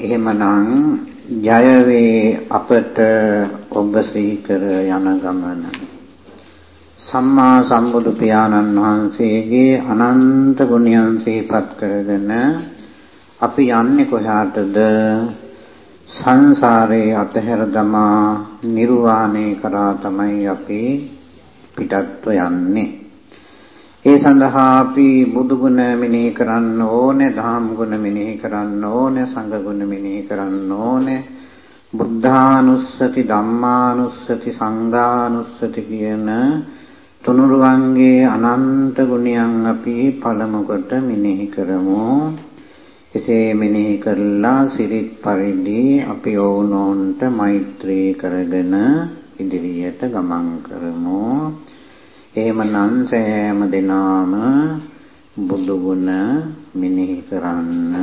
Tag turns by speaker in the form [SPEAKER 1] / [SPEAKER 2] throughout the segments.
[SPEAKER 1] එහෙමනම් ජය වේ අපට ඔබ සීකර යන ගමන. සම්මා සම්බුදු පියාණන් වහන්සේගේ අනන්ත ගුණයන් සිහිපත් කරගෙන අපි යන්නේ කොහාටද? සංසාරේ අතහැර දමා නිර්වාණය කරා තමයි අපි පිටත්ව යන්නේ. ඒ සඳහා අපි බුදු ගුණ මෙනෙහි කරන්න ඕනේ, ධම්ම ගුණ මෙනෙහි කරන්න ඕනේ, සංඝ ගුණ මෙනෙහි කරන්න ඕනේ. බුද්ධානුස්සති, ධම්මානුස්සති, සංඝානුස්සති කියන තුනුරුවන්ගේ අනන්ත ගුණයන් අපි පළමු කොට මෙනෙහි කරමු. එසේ මෙනෙහි කරලා සිරිත් පරිදි අපි ඕනෝන්ට මෛත්‍රී කරගෙන ඉදිරියට ගමන් කරමු. එහෙමනම් සෑම දිනාම බුදු ගුණ මෙනෙහි කරන්න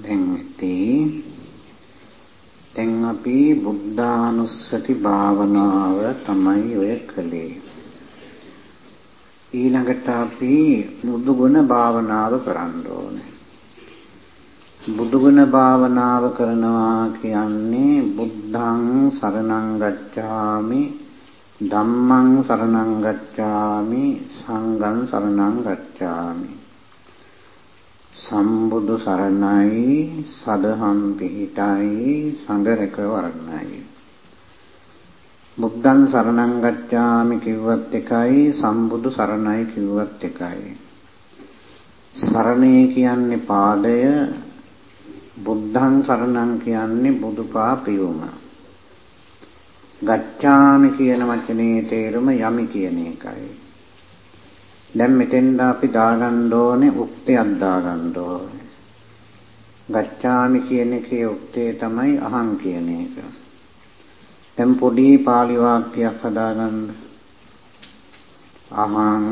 [SPEAKER 1] දැන් ඉතින් දැන් අපි බුද්ධානුස්සති භාවනාව තමයි ඔය කළේ. ඊළඟට අපි බුදුගුණ භාවනාව කරන්න ඕනේ. බුදුගුණ භාවනාව කරනවා කියන්නේ බුද්ධං සරණං ගච්ඡාමි ධම්මං සරණං ගච්ඡාමි සංඝං සරණං ගච්ඡාමි සම්බුදු සරණයි සදහම් පිහිටයි සංඝරක වරණයි. බුද්ධං සරණං ගච්ඡාමි කිව්වත් එකයි සම්බුදු සරණයි කිව්වත් එකයි. සරණේ කියන්නේ පාදය බුද්ධං සරණං කියන්නේ බුදුපා පියුම. ගච්ඡාමි කියන වචනේ තේරුම යමි කියන එකයි. දැන් මෙතෙන්ද අපි දාගන්න ඕනේ උක්තයක් දාගන්න ඕනේ. ගච්ඡාමි කියන එකේ උක්තේ තමයි අහං කියන එක. දැන් පොඩි පාලි වාක්‍යයක් හදාගන්න. අහං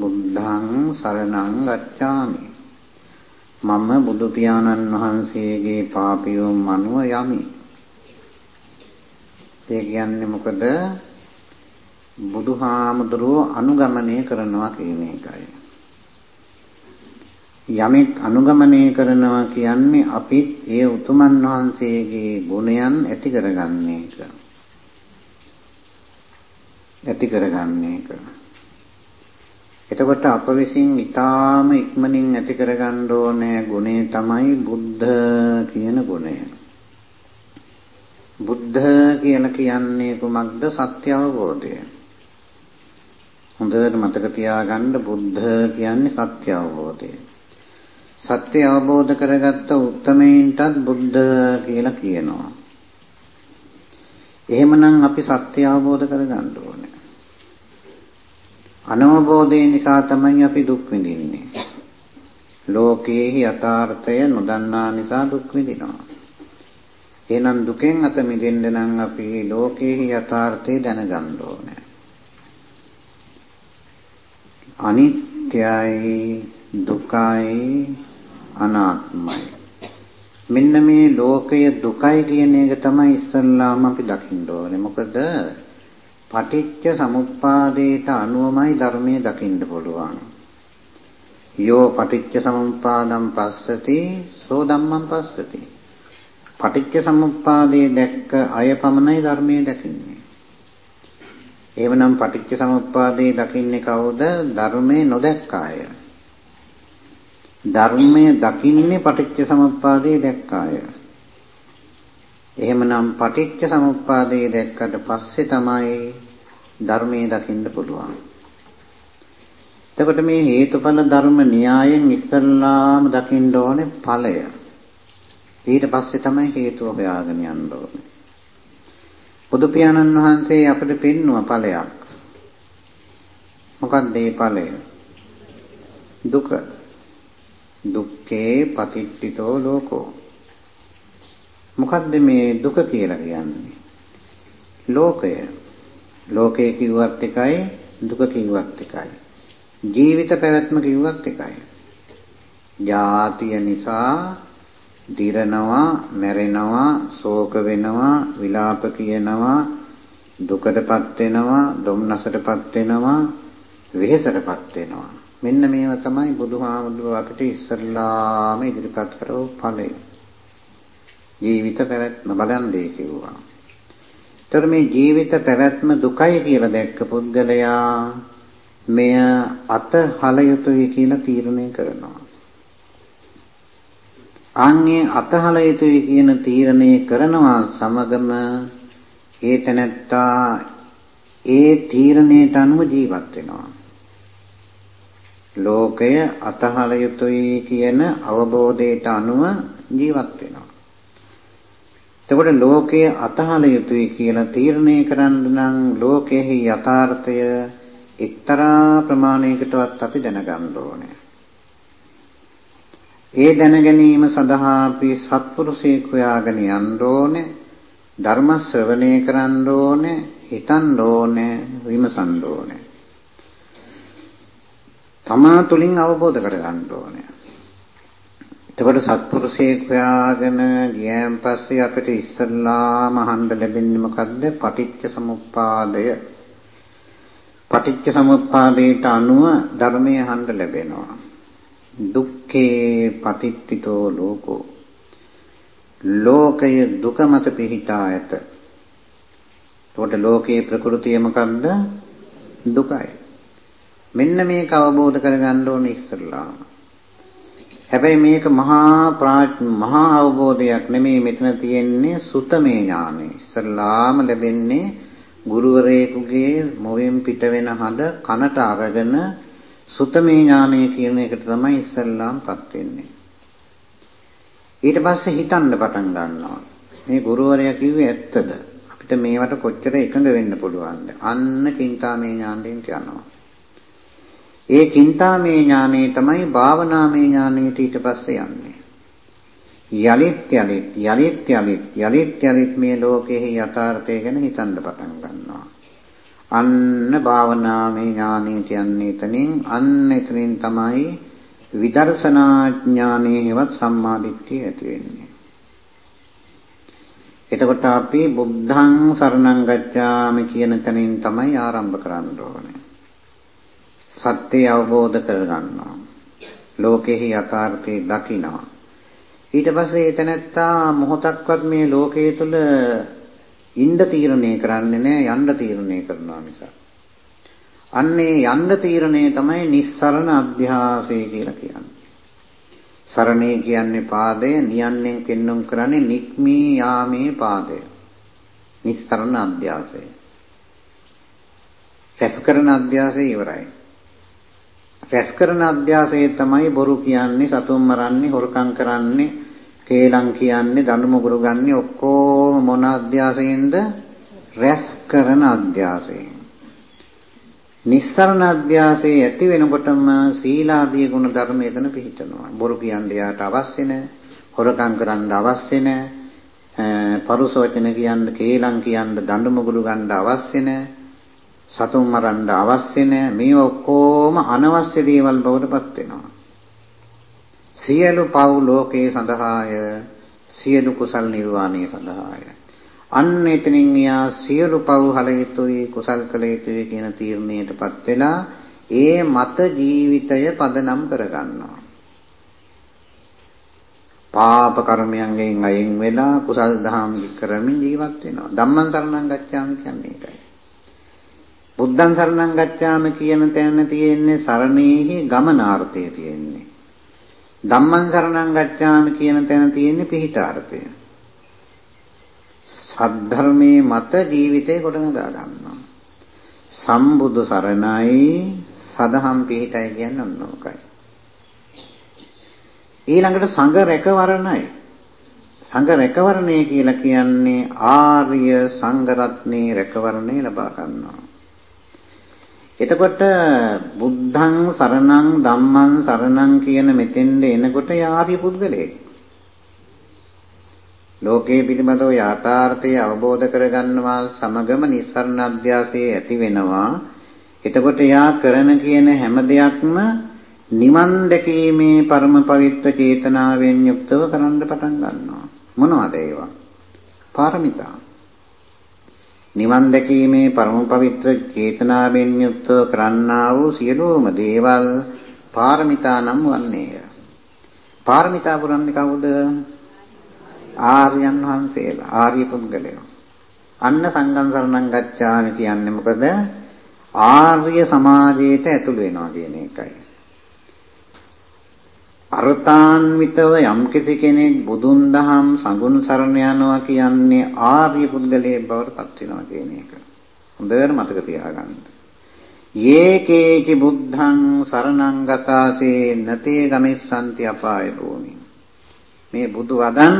[SPEAKER 1] බුද්ධං සරණං ගච්ඡාමි. මම බුදු පියාණන් වහන්සේගේ පාපියෝ මනුව යමි. ඒ කියන්නේ මොකද? බුදුහාමුදුරුව අනුගමනය කරනවා කියන එකයි. යමෙක් අනුගමනය කරනවා කියන්නේ අපිත් ඒ උතුමන් වහන්සේගේ ගුණයන් ඇති කරගන්න එක. ඇති කරගන්න එක. එතකොට අප විසින් ඊටාම ඉක්මනින් ඇති කරගන්න ඕනේ ගුණය තමයි බුද්ධ කියන ගුණය. බුද්ධ කියලා කියන්නේ කුමක්ද? සත්‍ය අවබෝධය. හොඳට මතක තියාගන්න බුද්ධ කියන්නේ සත්‍ය අවබෝධය. සත්‍ය අවබෝධ කරගත්ත උත්තමයින්ටත් බුද්ධ කියලා කියනවා. එහෙමනම් අපි සත්‍ය අවබෝධ කරගන්න ඕනේ. අනවබෝධය නිසා තමයි අපි දුක් විඳින්නේ. ලෝකයේ යථාර්ථය නොදන්නා නිසා දුක් විඳිනවා. එහෙනම් දුකෙන් අත මිදෙන්න නම් අපි ලෝකයේ යථාර්ථය දැනගන්න ඕනේ. අනිත්‍යයි දුකයි අනාත්මයි. මෙන්න මේ ලෝකය දුකයි කියන එක තමයි ඉස්සල්ලාම අපි දකින්න ඕනේ. මොකද පටිච්ච සමුප්පාදයට අනුවමයි ධර්මයේ දකින්න පුළුවන්. යෝ පටිච්ච සමුප්පාදම් පස්සති සෝ ධම්මං පස්සති. පටිච්ච සමුප්පාදයේ දැක්ක අය පමණයි ධර්මයේ දකින්නේ. එහෙමනම් පටිච්ච සමුප්පාදේ දකින්නේ කවුද? ධර්මයේ නොදැක්ක අය. ධර්මයේ දකින්නේ පටිච්ච සමුප්පාදේ දැක්ක අය. එහෙමනම් පටිච්ච සමුප්පාදේ දැක්කට පස්සේ තමයි ධර්මයේ දකින්න පුළුවන්. එතකොට මේ හේතුඵල ධර්ම න්‍යායෙන් ඉස්සල්ලාම දකින්න ඕනේ ඵලය. ඊට පස්සේ තමයි හේතුව හොයාගෙන යන්න ඕනේ. බුදු පියාණන් වහන්සේ අපිට පෙන්වුව ඵලයක්. මොකක්ද මේ ඵලය? දුක. දුක්ඛේ පතිට්ඨිතෝ ලෝකෝ. මොකක්ද මේ දුක කියලා කියන්නේ? ලෝකය. ලෝකය කිව්වත් එකයි දුක කිව්වත් එකයි. ජීවිත පැවැත්ම කිව්වත් එකයි. ජාතිය නිසා දිරනවා, මැරෙනවා, ශෝක වෙනවා, විලාප කියනවා, දුකටපත් වෙනවා, දුම්නසටපත් වෙනවා, වෙහෙසටපත් වෙනවා. මෙන්න මේවා තමයි බුදුහාමුදුරුවෝ අපිට ඉස්සල්ලාම ඉදිරිපත් කරව ඵලය. ජීවිත පැවැත්ම බලන්නේ කිව්වා. ඒතර මේ ජීවිත පැවැත්ම දුකයි කියලා දැක්ක පුද්ගලයා මෙය අත හල යුතුයි කියලා තීරණය කරනවා. ආන්ගේ අතහල යුතුයි කියන තීරණය කරනවා සමගම ඒ තැනැත්තා ඒ තීරණයට අනුව ජීවත් වෙනවා. ලෝකය අතහල යුතුයි කියන අවබෝධයට අනුව ජීවත් වෙනවා. එතකොට ලෝකය අතහල යුතුයි කියලා තීරණය කරන්න නම් ලෝකයේ යථාර්ථය එක්තරා ප්‍රමාණයකටවත් අපි දැනගන්න ඕනේ. ඒ දැන ගැනීම සඳහා අපි සත්පුරුෂයෙක් හොයාගෙන යන්න ඕනේ. ධර්ම ශ්‍රවණය කරන්න ඕනේ, හිතන්න ඕනේ, විමසන්න ඕනේ. තමා තුලින් අවබෝධ කරගන්න ඕනේ. එතකොට සත්පුරුෂයෙක් හොයාගෙන ගියන් පස්සේ අපිට ඉස්සල්ලාම අහන්න ලැබෙන්නේ මොකද්ද? පටිච්ච සමුප්පාදය. පටිච්ච සමුප්පාදයට අනුව ධර්මය අහන්න ලැබෙනවා. දුක්ඛේ පටිච්චිතෝ ලෝකෝ. ලෝකය දුක මත පිහිටා ඇත. එතකොට ලෝකයේ ප්‍රകൃතිය මොකද්ද? දුකයි. මෙන්න මේක අවබෝධ කරගන්න ඕනේ ඉස්සල්ලාම. හැබැයි මේක මහා මහා අවබෝධයක් නෙමෙයි මෙතන තියෙන්නේ සුතමේ ඥානෙ. ඉස්සල්ලාම ලැබෙන්නේ ගුරුවරයෙකුගේ මොවෙන් පිට වෙන හඬ කනට අරගෙන සුතමේ ඥානය කියන එකට තමයි ඉස්සල්ලාම්පත් වෙන්නේ. ඊට පස්සේ හිතන්න පටන් ගන්නවා. මේ ගුරුවරයා කිව්වේ ඇත්තද? අපිට මේවට කොච්චර එකඟ වෙන්න පුළුවන්ද? අන්න චින්තාමේ ඥාණයෙන් යනවා. ඒ චින්තාමේ ඥානෙ තමයි භාවනාමේ ඥානෙට ඊට පස්සේ යන්නේ. යලිත් යලිත් යලිත් යලිත් යලිත් යලිත් මේ ලෝකයේ යථාර්ථය ගැන හිතන්න පටන් ගන්නවා. අන්න භාවනාමේ ඥානෙට යන්නේ එතනින් අන්න එතනින් තමයි විදර්ශනා ඥානෙ හෙවත් සම්මාදිට්ඨිය ඇති වෙන්නේ. එතකොට අපි බුද්ධං සරණං ගච්ඡාමි කියන තැනින් තමයි ආරම්භ කරන්න ඕනේ. සත්‍යය අවබෝධ කරගන්නවා. ලෝකෙහි යථාර්ථය දකිනවා. ඊට පස්සේ එතනත්තා මොහොතක්වත් මේ ලෝකයේ තුල ඉන්න තීරණය කරන්නේ නැහැ යන්න තීරණය කරනවා මිසක්. අන්නේ යන්න තීරණය තමයි නිස්සරණ අධ්‍යාසය කියලා කියන්නේ. සරණේ කියන්නේ පාදය, නියන්නෙන් පෙන්눔 කරන්නේ නික්මී යාමේ පාදය. නිස්සරණ අධ්‍යාසය. රැස් කරන අධ්‍යාසය ඉවරයි. රැස් කරන අධ්‍යාසය තමයි බොරු කියන්නේ, සතුන් මරන්නේ, හොරකම් කරන්නේ, කේලම් කියන්නේ, දඬු මුගුරු ගන්නේ ඔක්කොම මොන අධ්‍යාසයෙන්ද? රැස් කරන අධ්‍යාසයෙන්. නිස්සරණ අධ්‍යාසයේ ඇති වෙනකොටම සීලාදී ගුණ ධර්ම එතන පිහිටනවා. බොරු කියන්නේ යාට අවශ්‍ය නැහැ. හොරකම් කරන්න අවශ්‍ය නැහැ. පරුස වචන කියන්න, කේලම් කියන්න, දඬු මුගුරු ගන්න අවශ්‍ය නැහැ. සතුන් මරන්න අවශ්‍ය නැහැ. මේ ඔක්කොම අනවශ්‍ය දේවල් බවට පත් වෙනවා. සියලු පව් ලෝකේ සඳහාය සියලු කුසල් නිර්වාණය සඳහාය. අන්න එතනින් යා සියලු පව් හල යුතුයි කුසල් කළ යුතුයි කියන තීරණයටපත් වෙලා ඒ මත ජීවිතය පදනම් කරගන්නවා. පාප කර්මයන්ගෙන් අයින් වෙලා කුසල් දහම් කරමින් ජීවත් වෙනවා. ධම්මං සරණං ගච්ඡාමි කියන්නේ ඒකයි. බුද්ධං සරණං ගච්ඡාම කියන තැන තියෙන්නේ සරණේහි ගමනාර්ථය තියෙන්නේ. ධම්මං සරණං ගච්ඡාම කියන තැන තියෙන්නේ පිහිටාර්ථය. සද්ධර්මයේ මත ජීවිතේ ගොඩනගා ගන්නවා. සම්බුදු සරණයි සදහම් පිහිටයි කියන්නේ ඔන්න ඕකයි. ඊළඟට සංඝ රැකවරණයි. සංඝ රැකවරණය කියලා කියන්නේ ආර්ය සංඝ රත්නේ රැකවරණය ලබා ගන්නවා. එතකොට බුද්ධං සරණං ධම්මං සරණං කියන මෙතෙන්ද එනකොට යාරිය පුද්ගලයෙක්. ලෝකයේ පිළිබඳව යථාර්ථය අවබෝධ කරගන්නවා සමගම නිස්සරණ අධ්‍යාසයේ ඇති වෙනවා. එතකොට යා කරන කියන හැම දෙයක්ම නිවන් දැකීමේ පරම පවිත්‍ර චේතනාවෙන් යුක්තව කරන්න පටන් ගන්නවා. මොනවද ඒවා? පාරමිතා. නිවන් දැකීමේ පරම පවිත්‍ර චේතනාවෙන් යුක්තව කරන්නා වූ සියලුම දේවල් පාරමිතා නම් වන්නේය. පාරමිතා පුරන්නේ කවුද? ආර්යයන් වහන්සේලා, ආර්ය පුද්ගලයෝ. අන්න සංඝං සරණං ගච්ඡාමි කියන්නේ මොකද? ආර්ය සමාජයට ඇතුළු වෙනවා කියන එකයි. අර්ථාන්විතව යම්කිසි කෙනෙක් බුදුන් දහම් සඟුන් සරණ යනවා කියන්නේ ආර්ය පුද්ගලයෙක් බවට පත් වෙනවා කියන එක. හොඳට මතක තියාගන්න. යේකේචි බුද්ධං සරණං ගතාසේ නතේ ගමිස්සanti අපාය භූමි. මේ බුදු වදන්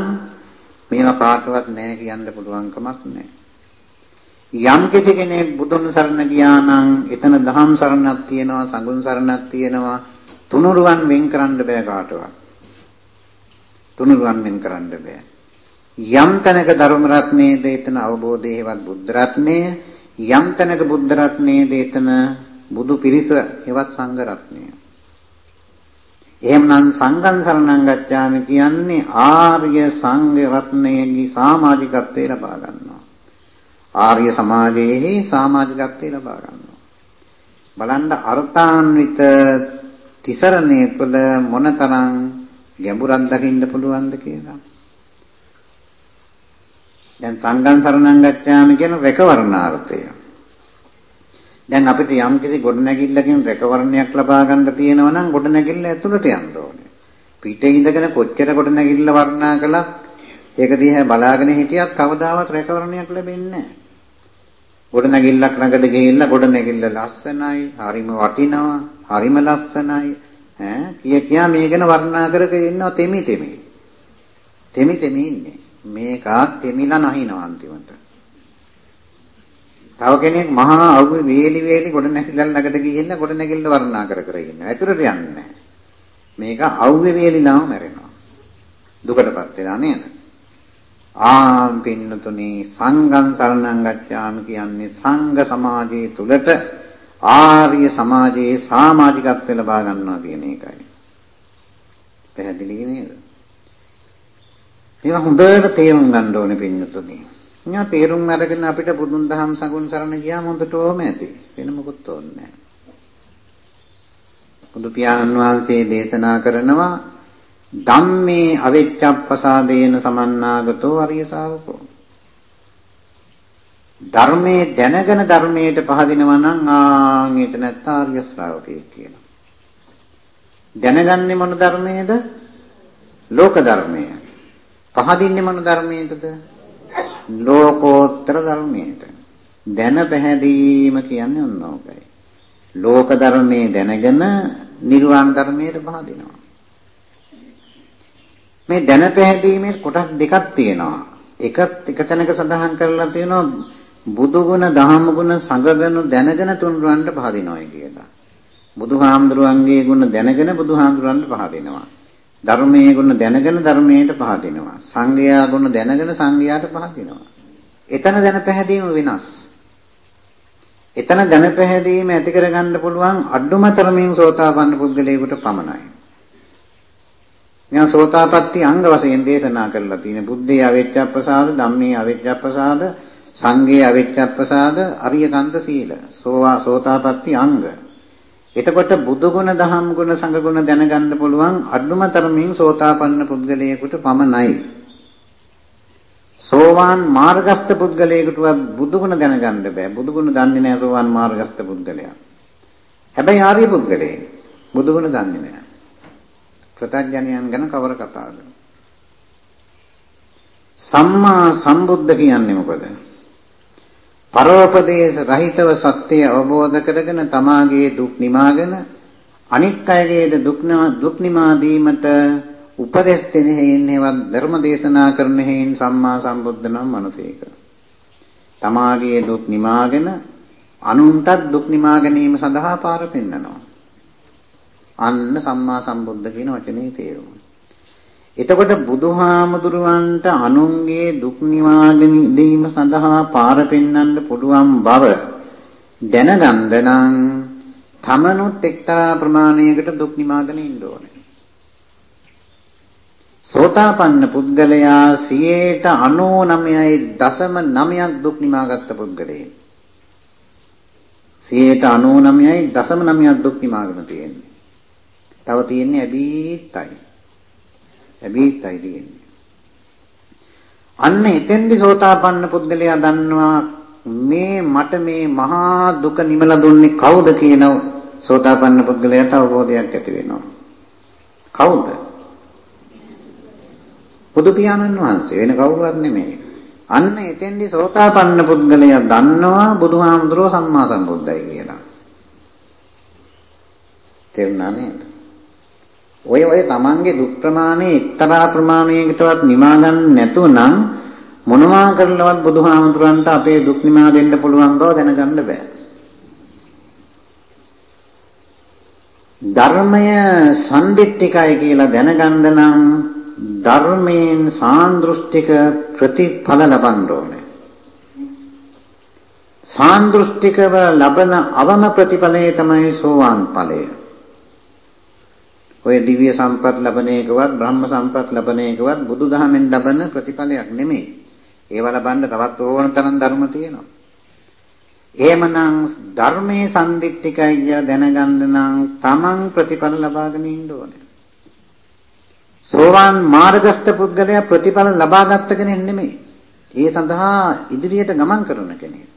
[SPEAKER 1] මේවා කාටවත් නැහැ කියන්න පුළුවන් කමක් නැහැ. යම් කෙනෙක් බුදුන් සරණ ගියා නම් එතන දහම් සරණක් තියෙනවා, සඟුන් සරණක් තියෙනවා, තුනුරුවන් වෙන් කරන්න බෑ කාටවත්. තුනුරුවන් වෙන් කරන්න බෑ. යම් තැනක ධර්ම රත්නයේද එතන අවබෝධයේවත් බුද්ධ රත්නය යම් තැනක බුද්ධ රත්නයේද එතන බුදු පිරිස එවත් සංඝ රත්නය. එහෙමනම් සංඝං සරණං ගච්ඡාමි කියන්නේ ආර්ය සංඝ රත්නයේ සමාජිකත්වය ලබා ගන්නවා. ආර්ය සමාජයේ සමාජිකත්වය ලබා ගන්නවා. බලන්න අර්ථාන්විත තිසරණේ තුළ මොනතරම් ගැඹුරක් දකින්න පුළුවන්ද කියලා. දැන් සංඝං සරණං ගච්ඡාමි කියන රැකවරණාර්ථය. දැන් අපිට යම් කිසි ගොඩනැගිල්ලකින් රැකවරණයක් ලබා ගන්න තියෙනවා නම් ගොඩනැගිල්ල ඇතුළට යන්න ඕනේ. පිටේ ඉඳගෙන කොච්චර ගොඩනැගිල්ල වර්ණනා කළත් ඒක දිහා බලාගෙන හිටියත් කවදාවත් රැකවරණයක් ලැබෙන්නේ නැහැ. ගොඩනැගිල්ලක් ළඟට ගිහිල්ලා ගොඩනැගිල්ල ලස්සනයි, හරිම වටිනවා, හරිම ලස්සනයි. ඈ කිය කියා මේ ගැන වර්ණනා කර කර ඉන්නවා තෙමි තෙමි. තෙමි තෙමි ඉන්නේ. මේකත් තෙමිලා නැහිනවා අන්තිමට. තව කෙනෙක් මහා අවු වේලි වේලි ගොඩ නැගිල්ල ළඟට ගිහින් ගොඩ නැගිල්ල වර්ණනා කර කර ඉන්නවා. ඇතුළට යන්නේ නැහැ. මේක අවුවේ වේලිලාම මැරෙනවා. දුකටපත් වෙලා නේද? ආම් පින්නතුනි සංඝං සරණං ගච්ඡාමි කියන්නේ සංඝ සමාජයේ තුලට ආර්ය සමාජයේ සමාජිකත්වය ලබා ගන්නවා කියන එකයි. පැහැදිලි නේද? මේවා හොඳට තේරුම් ගන්න ඕනේ පින්නතුනි. ඥා තේරුම් අරගෙන අපිට බුදුන් දහම් සඟුන් සරණ ගියාම හොඳට ඕම ඇති. වෙන මොකුත් ඕනේ නැහැ. බුදු පියාණන් වහන්සේ දේශනා කරනවා ධම්මේ අවිච්ඡප්පසාදේන සමන්නාගතෝ අරිය ශාවකෝ. ධර්මයේ දැනගෙන ධර්මයට පහදිනවා නම් ආන් ඒක නැත්නම් ආර්ය ශ්‍රාවකයෙක් කියනවා. දැනගන්නේ මොන ධර්මයේද? ලෝක ධර්මය. පහදින්නේ මොන ධර්මයේද? ලෝකෝත්තර ධර්මයට. දැන පැහැදීම කියන්නේ ඔන්න ඕකයි. ලෝක ධර්මයේ දැනගෙන නිර්වාණ ධර්මයට පහදිනවා. මේ දැන පැහැදීමේ කොටස් දෙකක් තියෙනවා. එකත් එක තැනක සඳහන් කරලා තියෙනවා බුදු ගුණ, දහම ගුණ, සංඝ ගුණ දැනගෙන තුන්වන්ට පහදිනවායි කියලා. බුදුහාමුදුරුවන්ගේ ගුණ දැනගෙන බුදුහාමුදුරුවන්ට පහදිනවා. ධර්මයේ ගුණ දැනගෙන ධර්මයට පහදිනවා. සංඝයා ගුණ දැනගෙන සංඝයාට පහදිනවා. එතන දැන පැහැදීම වෙනස්. එතන දැන පැහැදීම ඇති කරගන්න පුළුවන් අඩුම තරමින් සෝතාපන්න පුද්ගලයෙකුට පමණයි. මම සෝතාපට්ටි අංග වශයෙන් දේශනා කරලා තියෙන බුද්ධේ අවිච්ඡප්පසාද ධම්මේ අවිච්ඡප්පසාද සංඝේ අවිච්ඡප්පසාද අරියකන්ත සීල සෝවා සෝතාපට්ටි අංග එතකොට බුදු ගුණ, දහම් ගුණ, සංඝ ගුණ දැනගන්න පුළුවන් අඩුම තරමින් සෝතාපන්න පුද්ගලයෙකුට පමණයි. සෝවාන් මාර්ගස්ත පුද්ගලයෙකුටවත් බුදු ගුණ දැනගන්න බෑ. බුදු ගුණ දන්නේ නැහැ සෝවාන් මාර්ගස්ත පුද්ගලයා. හැබැයි ආර්ය පුද්ගලයෙක් බුදු ගුණ දන්නේ නැහැ. ප්‍රත්‍යඥයන් ගැන කවර කතාවද? සම්මා සම්බුද්ධ කියන්නේ මොකද? පරෝපදේශ රහිතව සත්‍යය අවබෝධ කරගෙන තමාගේ දුක් නිමාගෙන අනික් අයගේ දුක් දුක් නිමා දීමට උපදෙස් දෙන හේයින් ඒවත් ධර්ම දේශනා කරන හේයින් සම්මා සම්බුද්ධ නම් මනසේක. තමාගේ දුක් නිමාගෙන අනුන්ටත් දුක් නිමා ගැනීම සඳහා පාර පෙන්නනවා. අන්න සම්මා සම්බුද්ධ කියන වචනේ තේරුම. එතකොට බුදුහාමුදුරුවන්ට අනුන්ගේ දුක් නිවාගෙන දීම සඳහා පාර පෙන්වන්න පුළුවන් බව දැනගන්න නම් තමනුත් එක්තරා ප්‍රමාණයකට දුක් නිවාගෙන ඉන්න ඕනේ. සෝතාපන්න පුද්ගලයා 99.9ක් දුක් නිවාගත්ත පුද්ගලයෙක්. 99.9ක් දුක් නිවාගෙන තියෙන්නේ. තව තියෙන්නේ ඇබීත්තයි. ලැබීත්තයි තියෙන්නේ. අන්න එතෙන්දි සෝතාපන්න පුද්ගලයා දන්නවා මේ මට මේ මහා දුක නිමලා දුන්නේ කවුද කියන සෝතාපන්න පුද්ගලයාට අවබෝධයක් ඇති වෙනවා. කවුද? බුදු පියාණන් වහන්සේ වෙන කවුරුවත් නෙමෙයි. අන්න එතෙන්දි සෝතාපන්න පුද්ගලයා දන්නවා බුදුහාමුදුරුවෝ සම්මා සම්බුද්දයි කියලා. තේරුණා නේද? ඔය ඔය තමන්ගේ දුක් ප්‍රමාණය එක්තරා ප්‍රමාණයකටවත් නිමා ගන්න නැතුණම් මොනවා කරලවත් බුදුහාමුදුරන්ට අපේ දුක් නිමා දෙන්න පුළුවන් බව දැනගන්න බෑ. ධර්මය සම්දිත්තිකයි කියලා දැනගන්න නම් ධර්මයෙන් සාන්දෘෂ්ටික ප්‍රතිඵල ලබන්න ඕනේ. සාන්දෘෂ්ටිකව ලබන අවම ප්‍රතිඵලය තමයි සෝවාන් ඵලය. ඔය දිව්‍ය සම්පත් ලබන එකවත් බ්‍රහ්ම සම්පත් ලබන එකවත් බුදුදහමෙන් ලබන ප්‍රතිඵලයක් නෙමෙයි. ඒව ලබන්න තවත් ඕන තරම් ධර්ම තියෙනවා. එහෙමනම් ධර්මයේ සම්දිත්තිකය දැනගන්න නම් තමන් ප්‍රතිඵල ලබාගෙන ඉන්න ඕනේ. සෝවාන් මාර්ගස්ත පුද්ගලයා ප්‍රතිඵල ලබාගත්ත කෙනෙක් නෙමෙයි. ඒ සඳහා ඉදිරියට ගමන් කරන කෙනෙක්.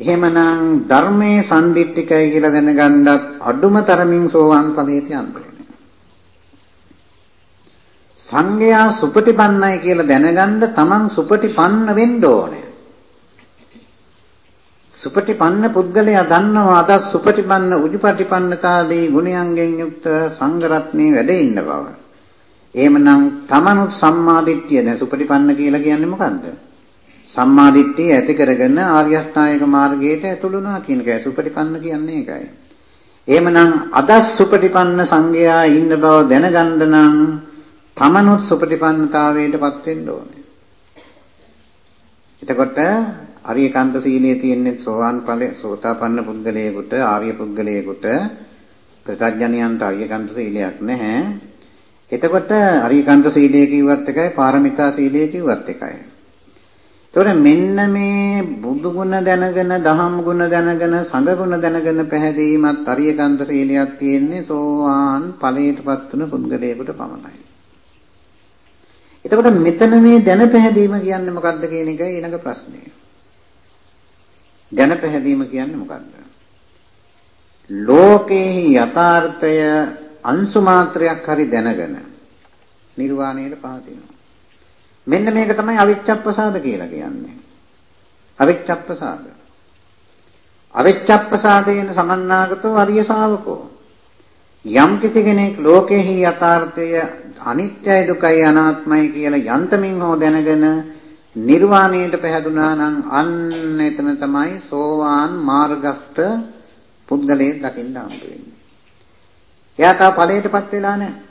[SPEAKER 1] එහෙමනම් ධර්මයේ සම්දිත්තිකයි කියලා දැනගන්නත් අඩුම තරමින් සෝවාන් ඵලයට යන්න සංඝයා සුපටිපන්නයි කියලා දැනගන්න තමන් සුපටිපන්න වෙන්න ඕනේ. සුපටිපන්න පුද්ගලයා දන්නවා අද සුපටිපන්න උජුපටිපන්නතාදී ගුණයන්ගෙන් යුක්ත සංඝ රත්නේ වැඩ ඉන්න බව. එහෙමනම් තමනුත් සම්මාදිට්ඨිය දැන් සුපටිපන්න කියලා කියන්නේ මොකද්ද? සම්මාදිට්ඨිය ඇති කරගෙන ආර්ය අෂ්ටාංගික මාර්ගයට ඇතුළුනා කියන එකයි සුපටිපන්න කියන්නේ ඒකයි. එහෙමනම් අද සුපටිපන්න සංඝයා ඉන්න බව දැනගන්න නම් තමනුත් සුපටිපන්නතාවයටපත් වෙන්න ඕනේ. එතකොට අරියකාන්ත සීලයේ තියෙන්නේ සෝවාන් ඵලය සෝතාපන්න පුද්ගලයෙකුට ආර්ය පුද්ගලයෙකුට ප්‍රත්‍යඥයන්ට අරියකාන්ත සීලයක් නැහැ. එතකොට අරියකාන්ත සීලය කිව්වත් එකයි පාරමිතා සීලය කිව්වත් එකයි. ඒතොර මෙන්න මේ බුදු ගුණ දැනගෙන දහම් ගුණ දැනගෙන සංඝ ගුණ දැනගෙන පැහැදීමත් අරියකාන්ත සීලයක් තියෙන්නේ සෝවාන් ඵලයටපත් වුණ පුද්ගලයෙකුට පමණයි. එතකොට මෙතන මේ දැන පැහැදීම කියන්නේ මොකක්ද කියන එකයි ඊළඟ ප්‍රශ්නේ. දැන පැහැදීම කියන්නේ මොකක්ද? ලෝකේ යථාර්ථය අංශු මාත්‍රයක් හරි දැනගෙන නිර්වාණයට පහදිනවා. මෙන්න මේක තමයි අවිච්ඡප්පසාද කියලා කියන්නේ. අවිච්ඡප්පසාද. අවිච්ඡප්පසාදයෙන් සමන්නාගතෝ අරිය ශාවකෝ. යම් කිසි කෙනෙක් ලෝකෙහි යථාර්ථය අනිත්‍යයි දුකයි අනාත්මයි කියලා යන්තමින් හෝ දැනගෙන නිර්වාණයට පැහැදුනා නම් අන්න එතන තමයි සෝවාන් මාර්ගස්ත පුද්ගලයෙක් දකින්න හම්බ වෙන්නේ. එයා තා ඵලයටපත් වෙලා නැහැ.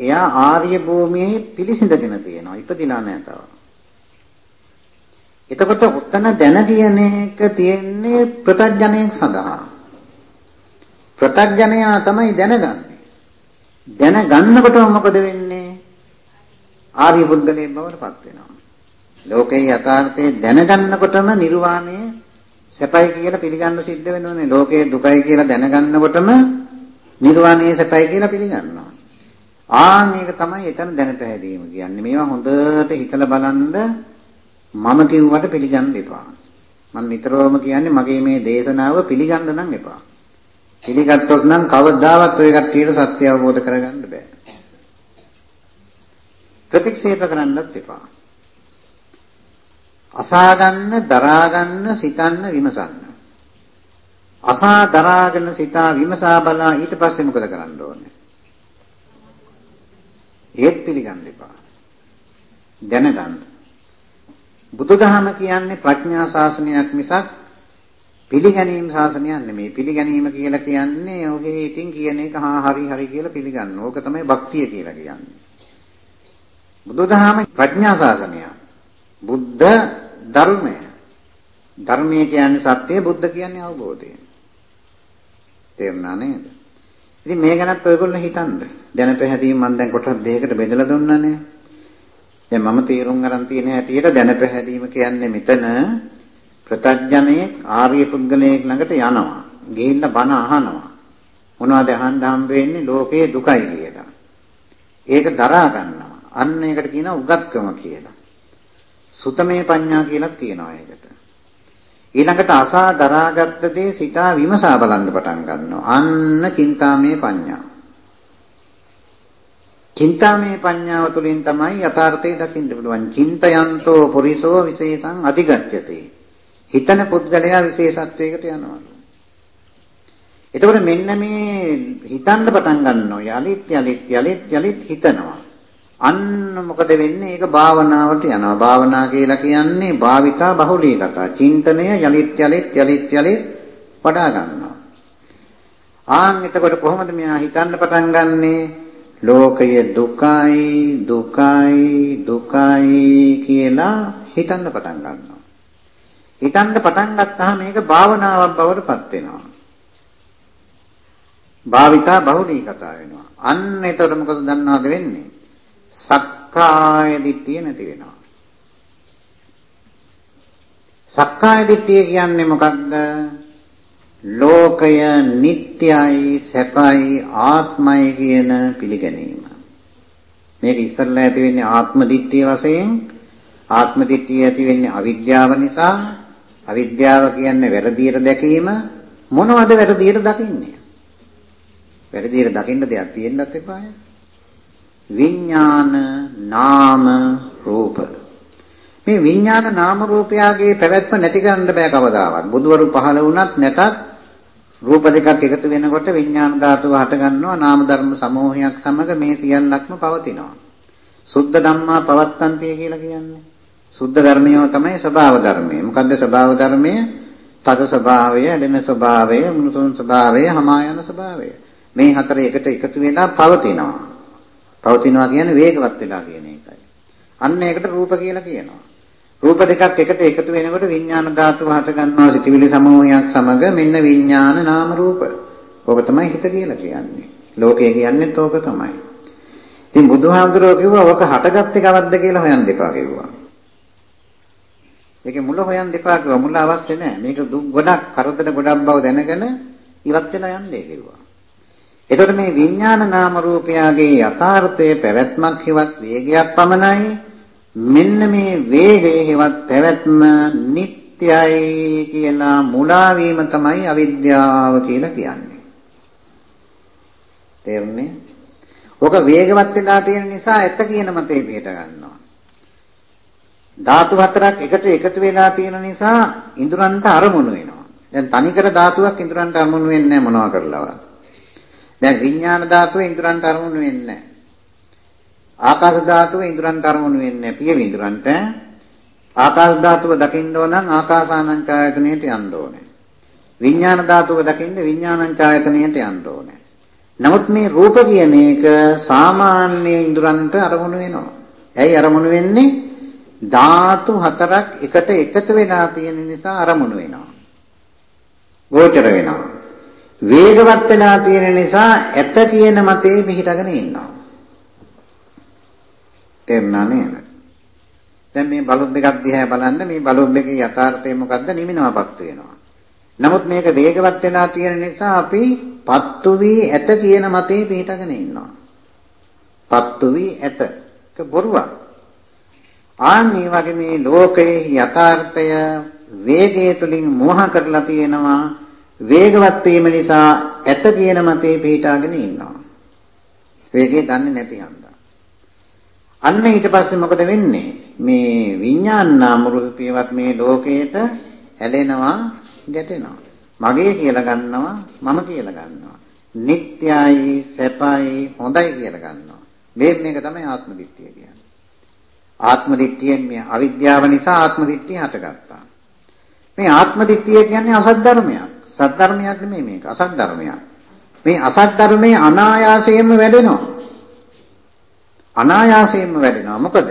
[SPEAKER 1] එයා ආර්ය භූමියේ පිලිසිඳගෙන තියෙනවා. ඉපදිලා නැහැ තාම. එතකොට උත්තන දැන කියන එක තියෙන්නේ ප්‍රත්‍යඥයෙක් සඳහා. ප්‍රත්‍යඥයා තමයි දැනගන්නේ. දැනගන්නකොට මොකද වෙන්නේ? ආර්ය පුද්ගලයෙක් බවට පත් වෙනවා. ලෝකේ යථාර්ථය දැනගන්නකොටම නිර්වාණය සැපයි කියලා පිළිගන්න සිද්ධ වෙනෝනේ. ලෝකේ දුකයි කියලා දැනගන්නකොටම නිර්වාණය සැපයි කියලා පිළිගන්නවා. ආන් මේක තමයි එතන දැන පැහැදීම කියන්නේ. මේවා හොඳට හිතලා බලන්න මම කිව්වට පිළිගන්න එපා. මම නිතරම කියන්නේ මගේ මේ දේශනාව පිළිගන්න නම් එපා. පිළිගත්තොත් නම් කවදාවත් ඔය කට්ටියට සත්‍ය අවබෝධ කරගන්න බෑ. ප්‍රතික්ෂේප කරන්නත් එපා. අසා ගන්න, දරා ගන්න, සිතන්න, විමසන්න. අසා දරාගෙන සිතා විමසා බලා ඊට පස්සේ මොකද කරන්න ඕනේ? ඒත් පිළිගන්න එපා. දැනගන්න. බුදුදහම කියන්නේ ප්‍රඥා ශාසනයක් මිසක් පිළිගැනීම් ශාසනයක් නෙමෙයි. පිළිගැනීම කියලා කියන්නේ ඔහේ ඉතින් කියන එක හා හරි හරි කියලා පිළිගන්න. ඕක තමයි භක්තිය කියලා කියන්නේ. බුදුදහම ප්‍රඥා ශාසනය. බුද්ධ ධර්මය. ධර්මය කියන්නේ සත්‍යය, බුද්ධ කියන්නේ අවබෝධය. තේරුණා නේද? ඉතින් මේ ගැනත් ඔයගොල්ලෝ හිතන්න. දැන පැහැදීම මම දැන් කොටස් දෙකකට බෙදලා දුන්නානේ. දැන් මම තීරුම් ගන්න තියෙන හැටියට දැන පැහැදීම කියන්නේ මෙතන ප්‍රත්‍යඥයේ ආර්ය පුද්ගලයෙක් ළඟට යනවා. ගිහිල්ලා බණ අහනවා. මොනවද අහන්න හම්බ වෙන්නේ? ලෝකේ දුකයි කියලා. ඒක දරා ගන්නවා. අන්න ඒකට කියනවා උගත්කම කියලා. සුතමේ පඤ්ඤා කියලා කියනවා ඒකට. ඊළඟට අසා දරාගත්ත දේ සිතා විමසා බලන්න පටන් ගන්නවා. අන්න චින්තාමේ පඤ්ඤා. චින්තාමේ පඤ්ඤාව තුළින් තමයි යථාර්ථය දකින්න පුළුවන්. චින්තයන්තෝ පුරිසෝ විශේෂං අධිගච්ඡති. හිතන පුද්ගලයා විශේෂත්වයකට යනවා. එතකොට මෙන්න මේ හිතන්න පටන් ගන්නවා. යලිත් යලිත් යලිත් යලිත් හිතනවා. අන්න මොකද වෙන්නේ? ඒක භාවනාවට යනවා. භාවනා කියලා කියන්නේ භාවිතා බහුලීකතා. චින්තනය යලිත් යලිත් යලිත් යලිත් වඩා ගන්නවා. ආන් එතකොට කොහොමද මෙයා හිතන්න පටන් ගන්නෙ? ලෝකය දුකයි දුකයි දුකයි කියලා හිතන්න පටන් ගන්නවා. හිතන්න පටන් ගත්තාම මේක භාවනාවක් බවට පත් වෙනවා. භාවිතා බහුලී කතා වෙනවා. අන්න එතකොට මොකද දන්නවද වෙන්නේ? සක්කාය දිට්ඨිය නැති වෙනවා. සක්කාය දිට්ඨිය කියන්නේ මොකක්ද? ලෝකය නිට්ටයයි සැපයි ආත්මයි කියන පිළිගැනීම. මේක ඉස්සල්ලා ඇති වෙන්නේ ආත්ම දිට්ඨිය වශයෙන් ආත්ම දිට්ඨිය ඇති වෙන්නේ අවිද්‍යාව නිසා. අවිද්‍යාව කියන්නේ වැරදියට දැකීම. මොනවද වැරදියට දකින්නේ? වැරදියට දකින්න දෙයක් තියෙන්නත් එපාය. විඥාන නාම රූප මේ විඥාන නාම රූපයාගේ පැවැත්ම නැති කරන්න බෑ කවදාවත්. බුදුවරු පහළ වුණත් නැතත් රූප දෙකක් එකතු වෙනකොට විඥාන ධාතුව හට ගන්නවා නාම ධර්ම සමූහයක් සමග මේ සියල්ලක්ම පවතිනවා. සුද්ධ ධම්මා පවත්තන්ති කියලා කියන්නේ. සුද්ධ ධර්මයෝ තමයි ස්වභාව ධර්මය. මොකද්ද ස්වභාව ධර්මය? තද ස්වභාවය, ඇලෙන ස්වභාවය, මුනුසුන් ස්වභාවය, හමායන ස්වභාවය. මේ හතර එකට එකතු වෙලා පවතිනවා. පවතිනවා කියන්නේ වේගවත් වෙලා කියන එකයි. අන්න ඒකට රූප කියලා කියනවා. රූප දෙකක් එකට එකතු වෙනකොට විඥාන ධාතුව හට ගන්නවා සිටිවිලි සමූහයක් සමග මෙන්න විඥාන නාම රූප. ඕක තමයි හිත කියලා කියන්නේ. ලෝකය කියන්නේත් ඕක තමයි. ඉතින් බුදුහාමුදුරුවෝ කිව්වා ඕක හටගත්තේ කවද්ද කියලා හොයන්න එපා කිව්වා. ඒකේ මුල හොයන්න එපා කිව්වා. මුල අවශ්‍ය නැහැ. මේක දුක් ගොඩක්, කරදර ගොඩක් බව දැනගෙන ඉවත් වෙලා යන්නේ කිව්වා. එතකොට මේ විඥාන නාම රූපයගේ යථාර්ථයේ පැවැත්මක් හෙවත් වේගයක් පමණයි මෙන්න මේ වේගයේ හෙවත් පැවැත්ම නිට්ටයයි කියලා මුලා වීම තමයි අවිද්‍යාව කියලා කියන්නේ. තේරුණේ? ඔක වේගවත් වෙලා තියෙන නිසා ඇත්ත කියන මතේ පිට ගන්නවා. ධාතු හතරක් එකට එකතු වෙලා තියෙන නිසා ඉඳුරන්ට අරමුණු වෙනවා. දැන් තනිකර ධාතුවක් ඉඳුරන්ට අරමුණු වෙන්නේ මොනවා කරලවත්. දැන් විඥාන ධාතුව ඉඳුරන්ට අරමුණු වෙන්නේ නැහැ. ආකාශ ධාතුව ඉඳුරන්ට අරමුණු වෙන්නේ නැහැ. පිය විඳුරන්ට ආකාශ ධාතුව දකින්න ඕන නම් ආකාසානං ඡායතනෙට යන්න ඕනේ. විඥාන ධාතුව දකින්න විඥානං ඡායතනෙට යන්න ඕනේ. නමුත් මේ රූප කියන එක සාමාන්‍ය ඉඳුරන්ට අරමුණු වෙනවා. ඇයි අරමුණු වෙන්නේ? ධාතු හතරක් එකට එකතු වෙලා තියෙන නිසා අරමුණු වෙනවා. ගෝචර වෙනවා. වේගවත් වෙලා තියෙන නිසා ඇත කියන මතේ පිහිටගෙන ඉන්නවා. තේරුණා නේද? දැන් මේ බලුබ් එකක් දිහා බලන්න මේ බලුබ් එකේ යථාර්ථය මොකද්ද? නිමිනවපත් වෙනවා. නමුත් මේක වේගවත් වෙලා තියෙන නිසා අපි පත්තු වී ඇත කියන මතේ පිහිටගෙන ඉන්නවා. පත්තු වී ඇත. ඒක බොරුවක්. ආන් මේ වගේ මේ ලෝකයේ යථාර්ථය වේගය තුලින් මෝහ කරලා තියෙනවා. වේගවත් වීම නිසා ඇත කියන මතේ පිටාගෙන ඉන්නවා. වේගය දන්නේ නැති හන්දා. අන්න ඊට පස්සේ මොකද වෙන්නේ? මේ විඥාන නාම රූපේවත් මේ ලෝකේට ඇලෙනවා, ගැටෙනවා. මගේ කියලා ගන්නවා, මම කියලා ගන්නවා. නිට්ටයයි, සැපයි, හොඳයි කියලා ගන්නවා. මේ මේක තමයි ආත්ම දිට්ඨිය කියන්නේ. ආත්ම දිට්ඨියෙන් මේ අවිද්‍යාව නිසා ආත්ම දිට්ඨිය හටගත්තා. මේ ආත්ම දිට්ඨිය කියන්නේ අසත් ධර්මයක්. සත් ධර්මයක් නෙමෙයි මේක අසත් ධර්මයක්. මේ අසත් ධර්මයේ අනායාසයෙන්ම වැඩෙනවා. අනායාසයෙන්ම වැඩෙනවා. මොකද?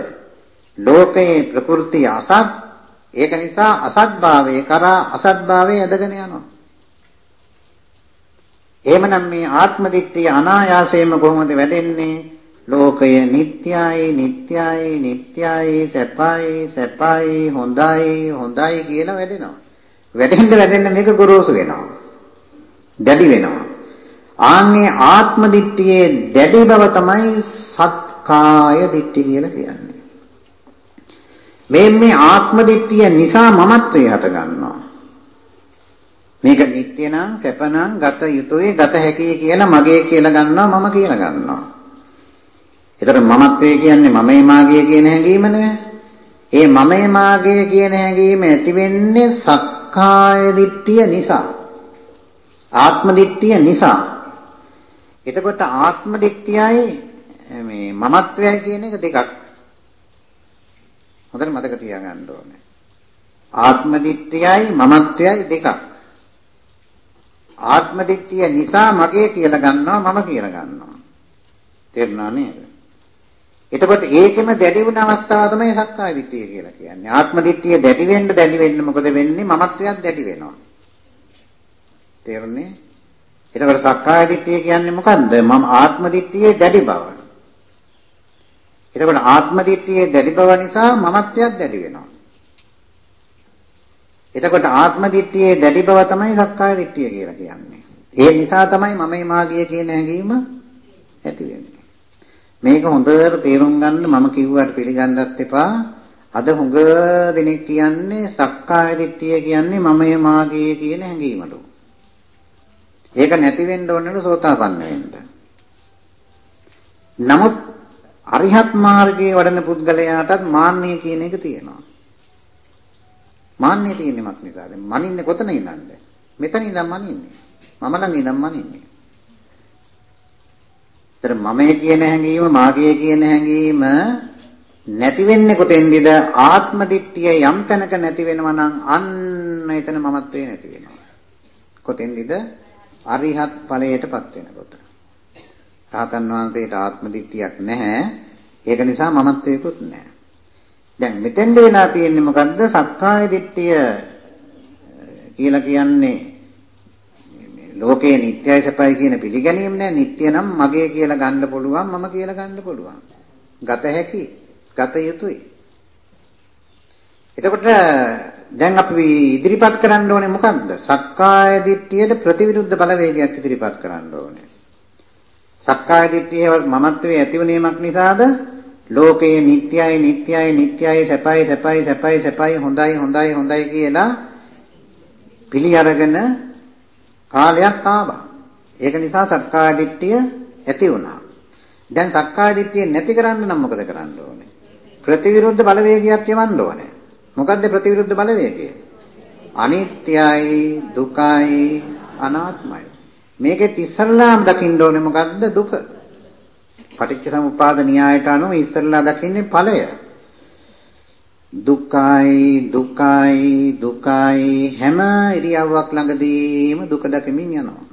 [SPEAKER 1] ලෝකයේ ප්‍රകൃතිය අසත් ඒක නිසා අසත්භාවයේ කරා අසත්භාවයේ ඇදගෙන යනවා. එහෙමනම් මේ ආත්ම දිට්ඨිය අනායාසයෙන්ම කොහොමද වැඩෙන්නේ? ලෝකය නිට්ටයයි නිට්ටයයි නිට්ටයයි සැපයි සැපයි හොඳයි හොඳයි කියලා වැඩෙනවා. වැඩෙන්න වැඩෙන්න මේක ගොරෝසු වෙනවා. දැඩි වෙනවා. ආන්නේ ආත්ම දිට්ඨියේ දැඩි බව තමයි සත්කාය දිට්ඨිය කියලා කියන්නේ. මේ මේ ආත්ම දිට්ඨිය නිසා මමත්වය හට ගන්නවා. මේක නිට්ටය නම් සැප නම් ගත යුතුයි ගත හැකියි කියලා මගේ කියලා ගන්නවා මම කියලා ගන්නවා. ඒතර මමත්වයේ කියන්නේ මමයි මාගේ කියන හැඟීම නෙවෙයි. ඒ මමයි මාගේ කියන හැඟීම ඇති වෙන්නේ සත් සක්කාය දිට්ඨිය නිසා. ආත්ම දිට්ඨිය නිසා. එතකොට ආත්ම දිට්ඨියයි මේ මමත්වයයි කියන එක දෙකක්. හොඳට මතක තියාගන්න ඕනේ. ආත්ම දිට්ඨියයි මමත්වයයි දෙකක්. ආත්ම දිට්ඨිය නිසා මගේ කියලා ගන්නවා මම කියලා ගන්නවා. තේරුණා නේද? එතකොට ඒකෙම දැඩි වුණ අවස්ථාව තමයි සක්කාය දිට්ඨිය කියලා කියන්නේ. ආත්ම දිට්ඨිය දැඩි වෙන්න දැඩි වෙන්න මොකද වෙන්නේ? මමත්වයක් දැඩි වෙනවා. තේරුණේ? එතකොට සක්කාය දිට්ඨිය කියන්නේ මොකද්ද? මම ආත්ම දිට්ඨියේ දැඩි බව. එතකොට ආත්ම දිට්ඨියේ දැඩි බව නිසා මමත්වයක් දැඩි වෙනවා. එතකොට ආත්ම දිට්ඨියේ දැඩි බව තමයි සක්කාය දිට්ඨිය කියලා කියන්නේ. ඒ නිසා තමයි මමයි මාගිය කියන හැඟීම ඇති වෙන්නේ. මේක හොඳට තේරුම් ගන්න මම කිව්වට පිළිගන්නත් එපා. අද හුඟ දෙනෙක් කියන්නේ සක්කාය දිට්ඨිය කියන්නේ මමයි මාගිය කියන හැඟීමලු. ඒක නැති වෙන්න ඕනලු සෝතාපන්න වෙන්න. නමුත් අරිහත් මාර්ගයේ වඩන පුද්ගලයාටත් මාන්නය කියන එක තියෙනවා. මාන්නේ තියෙනමක් නිසාද? මනින්නේ කොතන ඉඳන්ද? මෙතන ඉඳන් මනින්නේ. මම ළඟ ඉඳන් මනින්නේ. ඒතර මමයේ කියන හැඟීම මාගේ කියන හැඟීම නැති වෙන්නේ කොතෙන්ද? ආත්ම දිට්ඨිය යම් තැනක නැති වෙනවා නම් අන්න එතන මමත්වේ නැති වෙනවා. කොතෙන්ද? අරිහත් ඵලයටපත් වෙනකොට. රහතන් වහන්සේට ආත්ම දිට්ඨියක් නැහැ. ඒක නිසා මමත්වයකුත් නැහැ. දැන් මෙතෙන්ද වෙලා තියෙන්නේ මොකද්ද? සක්කාය දිට්ඨිය කියලා කියන්නේ ලෝකේ නිට්ටයයි සපයි කියන පිළිගැනීම නෑ. නිට්ටය නම් මගේ කියලා ගන්න පුළුවන්, මම කියලා ගන්න පුළුවන්. ගත හැකි, ගත යුතුයි. එතකොට දැන් අපි ඉදිරිපත් කරන්න ඕනේ මොකද්ද? සක්කාය දිට්ඨියට ප්‍රතිවිරුද්ධ බලවේගයක් ඉදිරිපත් කරන්න ඕනේ. සක්කාය දිට්ඨියවත් මමත්වයේ ඇතිවීමක් නිසාද ලෝකයේ නිට්ටයයි නිට්ටයයි නිට්ටයයි සැපයි සැපයි සැපයි සැපයි හොඳයි හොඳයි හොඳයි කියලා පිළි අරගෙන කාලයක් ආවා. ඒක නිසා සක්කාය දිට්ඨිය ඇති වුණා. දැන් සක්කාය දිට්ඨිය නැති කරන්න නම් මොකද කරන්න ඕනේ? ප්‍රතිවිරුද්ධ බලවේගයක් යවන්න ඕනේ. මොකද්ද ප්‍රතිවිරුද්ධ බලවේගය? අනිත්‍යයි දුකයි අනාත්මයි. මේකෙත් ඉස්සල්ලාම දකින්න ඕනේ මොකද්ද දුක? පටිච්ච සමුප්පාද න්‍යායට අනුව ඉස්සල්ලා දකින්නේ ඵලය. දුකයි දුකයි දුකයි හැම ඉරියව්වක් ළඟදීම දුක දකිමින් යනවා.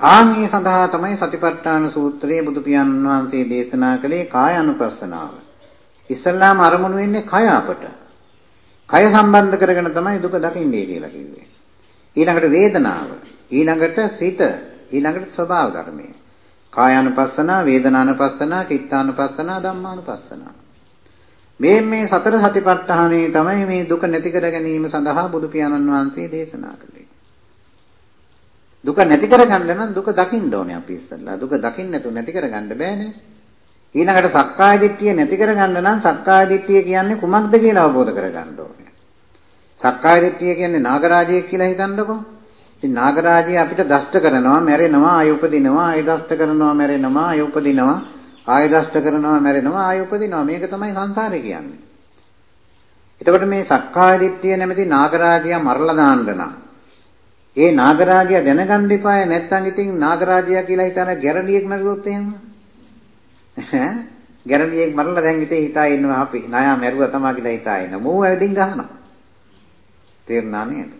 [SPEAKER 1] ආන්ගේ සඳහා තමයි සතිපට්ඨාන සූත්‍රයේ බුදු පියාණන් වහන්සේ දේශනා කළේ කාය අනුපස්සනාව. ඉස්සල්ලාම අරමුණු වෙන්නේ කය අපට. කය සම්බන්ධ කරගෙන තමයි දුක දකින්නේ කියලා කිව්වේ. ඊළඟට වේදනාව, ඊළඟට සිත, ඊළඟට ස්වභාව ධර්මය. කායානුපස්සනා, වේදනානුපස්සනා, චිත්තානුපස්සනා, ධම්මානුපස්සනා. මේ මේ සතර සතිපට්ඨානයේ තමයි මේ දුක නැති කර ගැනීම සඳහා බුදු පියාණන් වහන්සේ දේශනා කළේ. දුක නැති කරගන්න නම් දුක දකින්න ඕනේ අපි ඉස්සෙල්ලා. දුක දකින්න නැතු නැති කරගන්න බෑනේ. ඊළඟට සක්කාය දිට්ඨිය නැති කරගන්න නම් සක්කාය දිට්ඨිය කියන්නේ කුමක්ද කියලා අවබෝධ කරගන්න ඕනේ. සක්කාය දිට්ඨිය කියන්නේ නාගරාජයෙක් කියලා හිතන්නකෝ. ඉතින් නාගරාජය අපිට දෂ්ට කරනවා, මැරෙනවා, ආය උපදිනවා, ආය දෂ්ට කරනවා, මැරෙනවා, ආය උපදිනවා, ආය දෂ්ට කරනවා, මැරෙනවා, ආය උපදිනවා. මේක තමයි සංසාරේ කියන්නේ. එතකොට මේ සක්කාය දිට්ඨිය නැමැති නාගරාජයා මරලා දාන්න නම් ඒ නාගරාජයා දැනගන්න එපාය නැත්නම් ඉතින් නාගරාජයා කියලා හිතන ගැරඩියෙක් මරුවොත් එහෙම ඈ ගැරඩියෙක් මරලා දැන් ඉතින් හිතා ඉන්නවා අපි ණයා මැරුවා තමයි කියලා හිතා ඉන්න. මූ ඇවිදින් ගහනවා. තේරුණා නේද?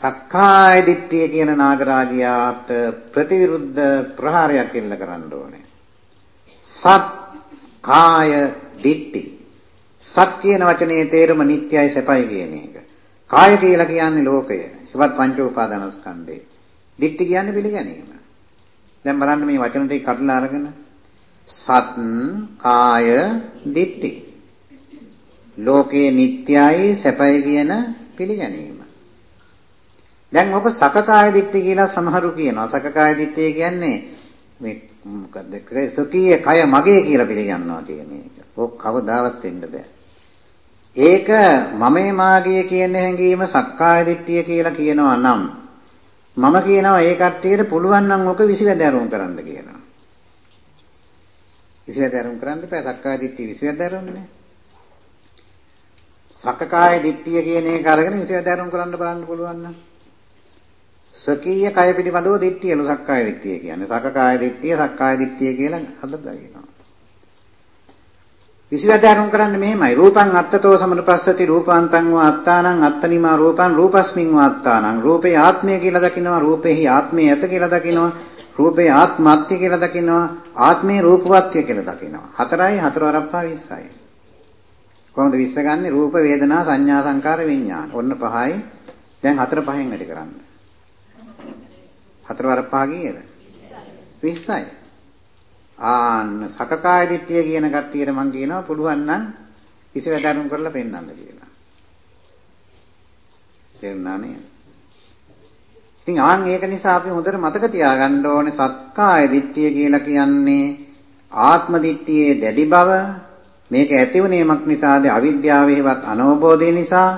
[SPEAKER 1] සක්කාය දිට්ඨිය කියන නාගරාජයාට ප්‍රතිවිරුද්ධ ප්‍රහාරයක් එල්ල කරන්න ඕනේ. සත් කාය දිට්ඨි. සත් කියන වචනේ තේරුම නිට්ටයයි සැපයි කියන එක. කාය කියලා කියන්නේ ලෝකය. ඒවත් පංච උපාදානස්කන්ධේ. දිට්ඨි කියන්නේ පිළිගැනීම. දැන් බලන්න මේ වචන ටික කඩලා අරගෙන සත් කාය දිට්ඨි. ලෝකේ නිට්ටයයි සැපයි කියන පිළිගැනීම. දැන් ඔක සකකාය දිට්ඨිය කියලා සමහරු කියනවා. සකකාය දිට්ඨිය කියන්නේ මේ මොකද්ද? ක්‍රේසකීය කය මගේ කියලා පිළිගන්නවා කියන එක. ඔක් කවදාවත් වෙන්න බෑ. ඒක මමේ මාගේ කියන හැඟීම සක්කාය දිට්ඨිය කියලා කියනවා නම් මම කියනවා ඒ කට්ටියට පුළුවන් නම් ඔක විසිවැදෑරුම් කරන්න කියනවා. විසිවැදෑරුම් කරන්න බෑ සක්කාය දිට්ඨිය විසිවැදෑරුම්නේ නෑ. සක්කාය දිට්ඨිය කියන එක අරගෙන විසිවැදෑරුම් කරන්න බලන්න පුළුවන් නම් ස්වකීය කය පිළිබඳව දිට්ඨියලු සක්කාය දිට්ඨිය කියන්නේ. සකකාය දිට්ඨිය සක්කාය දිට්ඨිය කියලා හදලා කියනවා. විසිවැදෑරුම් කරන්නේ මෙහෙමයි. රූපං අත්තතෝ සමනුපස්සති රූපාන්තං වා අත්තානං අත්තනිමා රූපං රූපස්මින් වා අත්තානං. රූපේ ආත්මය කියලා දකිනවා. රූපෙහි ආත්මය ඇත කියලා දකිනවා. රූපේ ආත්මත්‍ය කියලා දකිනවා. ආත්මේ රූපවත්ය කියලා දකිනවා. හතරයි හතර වරප්පා 20යි. කොහොමද 20 ගන්නේ? රූප වේදනා සංඥා සංකාර විඥාන. ඔන්න පහයි. දැන් හතර පහෙන් වැඩි කරන්නේ. හතර වර පහ කීයද? 20යි. ආන්න සකකාය දිට්ඨිය කියන කට්ටියට මම කියනවා පුළුවන් නම් කිසි වැඩක් කරලා පෙන්වන්න කියලා. තේරුණා නේද? ඉතින් ආන් ඒක නිසා අපි හොඳට මතක තියාගන්න ඕනේ සක්කාය දිට්ඨිය කියලා කියන්නේ ආත්ම දිට්ඨියේ දැඩි බව මේක ඇතිවීමක් නිසාද අවිද්‍යාවේවත් අනවබෝධය නිසා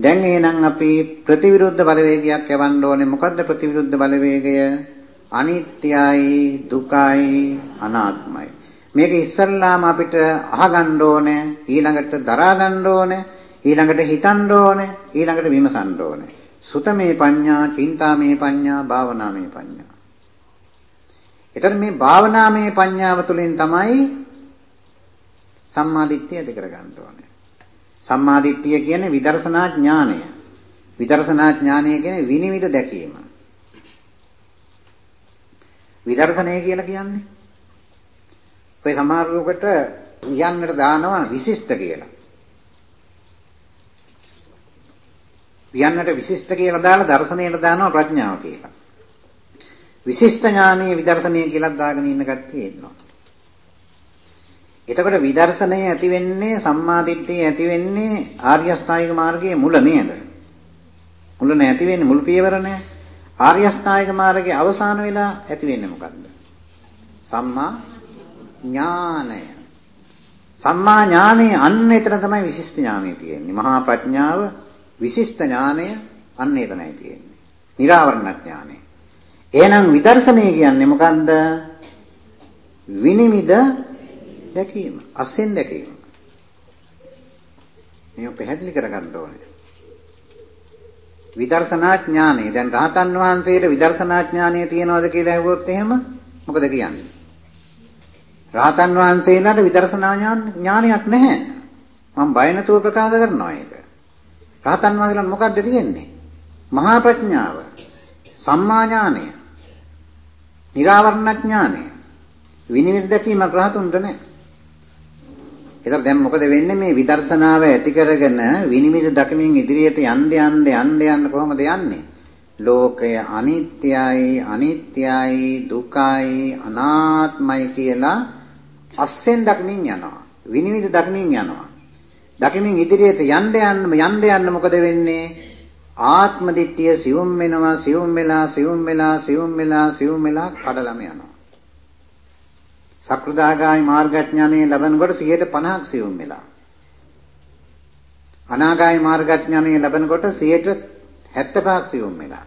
[SPEAKER 1] දැන් එහෙනම් අපි ප්‍රතිවිරුද්ධ බලවේගයක් යවන්න ඕනේ. මොකද්ද ප්‍රතිවිරුද්ධ බලවේගය? අනිත්‍යයි දුකයි අනාත්මයි. මේක ඉස්සල්ලාම අපිට අහගන්න ඕනේ. ඊළඟට දරා ගන්න ඕනේ. ඊළඟට හිතන්න ඕනේ. ඊළඟට විමසන්න ඕනේ. සුතමේ පඤ්ඤා චින්තාමේ පඤ්ඤා භාවනාමේ පඤ්ඤා. එතන මේ භාවනාමේ පඤ්ඤාව තුළින් තමයි සම්මාදිට්ඨිය ඇති කරගන්න ඕනේ. සම්මාදිට්ඨිය කියන්නේ විදර්ශනා ඥානය. විදර්ශනා ඥානය කියන්නේ විනිවිද දැකීම. විදර්ශනය කියලා කියන්නේ ඔය සමහරවකට යන්නට දානවා විශිෂ්ට කියලා. වියන්නට විශිෂ්ට කියලා දාලා දර්ශනයට දානවා ප්‍රඥාව කියලා. විශිෂ්ට ඥානීය විදර්ශනය කියලා දාගෙන ඉන්න කට්ටිය ඉන්නවා. එතකොට විදර්ශනය ඇති වෙන්නේ සම්මාදිට්ඨිය ඇති වෙන්නේ ආර්ය අෂ්ටාංගික මාර්ගයේ මුල නේද? මුල නැති වෙන්නේ මුල් පියවර නෑ. ආර්ය අෂ්ටාංගික මාර්ගයේ අවසාන වෙලා ඇති වෙන්නේ මොකද්ද? සම්මා ඥානය. සම්මා ඥානය අන්න එතන තමයි විශිෂ්ට ඥානය තියෙන්නේ. මහා ප්‍රඥාව විශිෂ්ට ඥානය අන්න එතනයි තියෙන්නේ. නිරාවරණ ඥානය. එහෙනම් විදර්ශනය කියන්නේ මොකන්ද? විනිවිද දැකීම, අසෙන් දැකීම. මේක පැහැදිලි කරගන්න ඕනේ. විදර්ශනා ඥානය. දැන් රහතන් වහන්සේට විදර්ශනා ඥානය තියනවද කියලා අහුවොත් එහෙම මොකද කියන්නේ? රහතන් වහන්සේලාට විදර්ශනා ඥානයක් නැහැ. මම බය නැතුව ප්‍රකාශ කරනවා ඒක. රහතන් වහන්සේලාට මොකද්ද තියෙන්නේ? මහා ප්‍රඥාව, සම්මා ඥානය, නිරාවරණ ඥානය. විනිවිද දැකීමක් රහතුන්ට නැහැ. ඒතර දැන් මොකද වෙන්නේ මේ විදර්ශනාව ඇති කරගෙන විනිවිද දකමින් ඉදිරියට යන්න යන්න යන්න යන්න කොහොමද යන්නේ? ලෝකය අනිත්‍යයි අනිත්‍යයි දුකයි අනාත්මයි කියලා අස්සෙන් දක්මින් යනවා. විනිවිද දක්මින් යනවා. දකිමින් ඉදිරියට යන්න යන්න යන්න යන්න මොකද වෙන්නේ? ආත්ම දිට්ඨිය සිවුම් වෙනවා සිවුම් වෙලා සිවුම් වෙලා සිවුම් වෙලා සිවුම් වෙලා කඩලම යනවා. සක්‍රදාගාමි මාර්ගඥානය ලැබෙනකොට 150ක් සියුම් වෙලා. අනාගාමි මාර්ගඥානය ලැබෙනකොට 75ක් සියුම් වෙලා.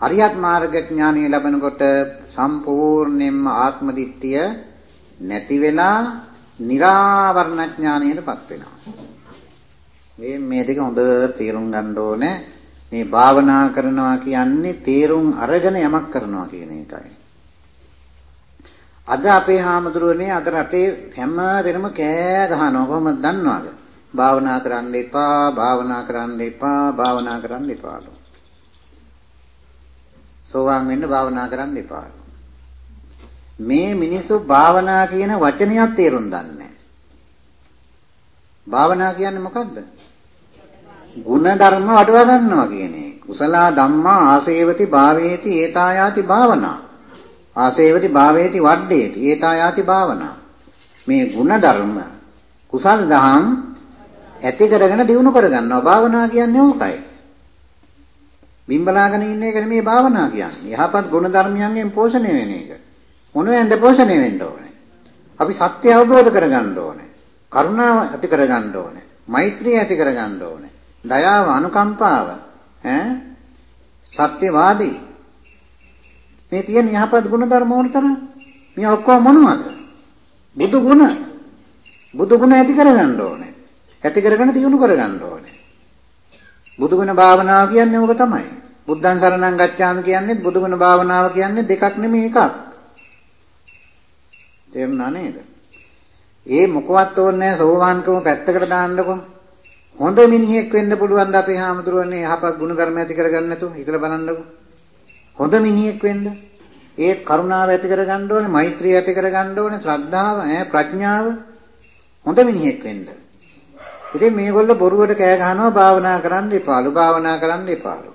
[SPEAKER 1] අරියත් මාර්ගඥානය ලැබෙනකොට සම්පූර්ණයෙන්ම ආත්ම දිට්ඨිය නැති වෙලා निराවරණ ඥානයටපත් වෙනවා. මේ මේ දෙක හොඳට තේරුම් ගන්න ඕනේ. මේ භාවනා කරනවා කියන්නේ තේරුම් අරගෙන යමක් කරනවා කියන එකයි. අද අපේ හාමුදුරුවනේ අද රටේ හැම දෙනම කෑ ගහනවා කොහොමද දන්නවද? භාවනා කරන්න එපා, භාවනා කරන්න එපා, භාවනා කරන්න එපාලු. සෝවාන් වෙන්න භාවනා කරන්න එපාලු. මේ මිනිස්සු භාවනා කියන වචනයක් තේරුම් දන්නේ භාවනා කියන්නේ මොකද්ද? ගුණ ධර්ම වඩවා ගන්නවා කියන එක. කුසල ධම්මා ආසේවති භාවේති ඒතායාති භාවනා. ආසේවති භාවේති වඩ්ඩේති. ඒතායාති භාවනා. මේ ಗುಣ ධර්ම කුසල් දහම් ඇති කරගෙන දිනු කරගන්නවා. භාවනා කියන්නේ ඕකයි. බිම්බලාගෙන ඉන්න එක නෙමෙයි භාවනා කියන්නේ. යහපත් ගුණ ධර්මයන්ගෙන් පෝෂණය වෙන එක. මොනවෙන්ද පෝෂණය වෙන්න ඕනේ? අපි සත්‍ය අවබෝධ කරගන්න ඕනේ. කරුණාව ඇති කරගන්න ඕනේ. මෛත්‍රිය ඇති කරගන්න ඕනේ. දයාව අනුකම්පාව ඈ? සත්‍යවාදී. මේ තියෙන යහපත් ගුණ ධර්ම ඕන තරම්. මේ ඔක්කොම මොනවද? බුදු ගුණ. බුදු ගුණ ඇති කරගන්න ඕනේ. ඇති කරගෙන දියුණු කරගන්න ඕනේ. බුදු ගුණ භාවනාව කියන්නේ ඕක තමයි. බුද්ධං සරණං ගච්ඡාමි කියන්නේ බුදු ගුණ භාවනාව කියන්නේ දෙකක් නෙමෙයි එකක්. තේරුණා නේද? ඒ මොකවත් ඕනේ සෝවාන්කම පැත්තකට දාන්නකො. හොඳ මිනිහෙක් වෙන්න පුළුවන් ද අපේ හාමුදුරුවනේ යහපත් ගුණ ධර්ම ඇති කරගන්න නැතුව හිතලා බලන්නකො. හොඳ මිනිහෙක් වෙන්න ඒත් කරුණාව ඇති කරගන්න ඕනේ, මෛත්‍රිය ඇති කරගන්න ඕනේ, ශ්‍රද්ධාව, ඈ ප්‍රඥාව හොඳ මිනිහෙක් වෙන්න. ඉතින් මේගොල්ලෝ බොරුවට කෑ ගහනවා භාවනා කරන්න එපාලු, භාවනා කරන්න එපාලු.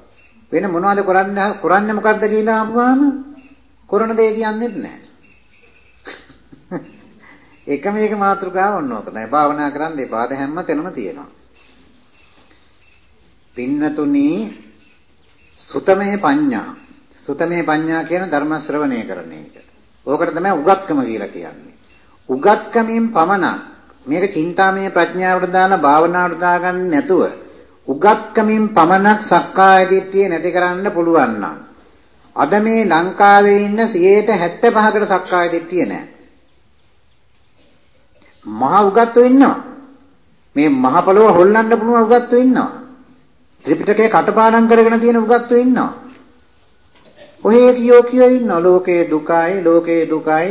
[SPEAKER 1] වෙන මොනවද කරන්නේ කරන්නේ මොකද්ද කියලා අහුවාම කරන දේ කියන්නේත් නැහැ. එකම එක මාතෘකාව ඔන්න ඕක තමයි. භාවනා කරන්න එපා. හැම තැනම තියෙනවා. පින්නතුනි සුතමේ පඤ්ඤා. සුතමේ පඤ්ඤා කියන ධර්ම ශ්‍රවණය කරන එක. ඕකට තමයි උගත්කම කියලා කියන්නේ. උගත්කමින් පමණක් මේක චින්තාමය ප්‍රඥාවට දාලා භාවනාවට දාගන්න නැතුව උගත්කමින් පමණක් සක්කාය දිට්ඨිය නැති කරන්න පුළුවන් නම් අද මේ ලංකාවේ ඉන්න 75කට සක්කාය දිට්ඨිය නැහැ. මහ උගත්තු ඉන්නවා. මේ මහ පොළොව හොල්ලන්න පුළුවන් උගත්තු ඉන්නවා. ත්‍රිපිටකේ කටපාඩම් කරගෙන තියෙන උගත්තු ඉන්නවා. ඔහේ කියෝ කියෝ ඉන්නවා ලෝකේ දුකයි ලෝකේ දුකයි.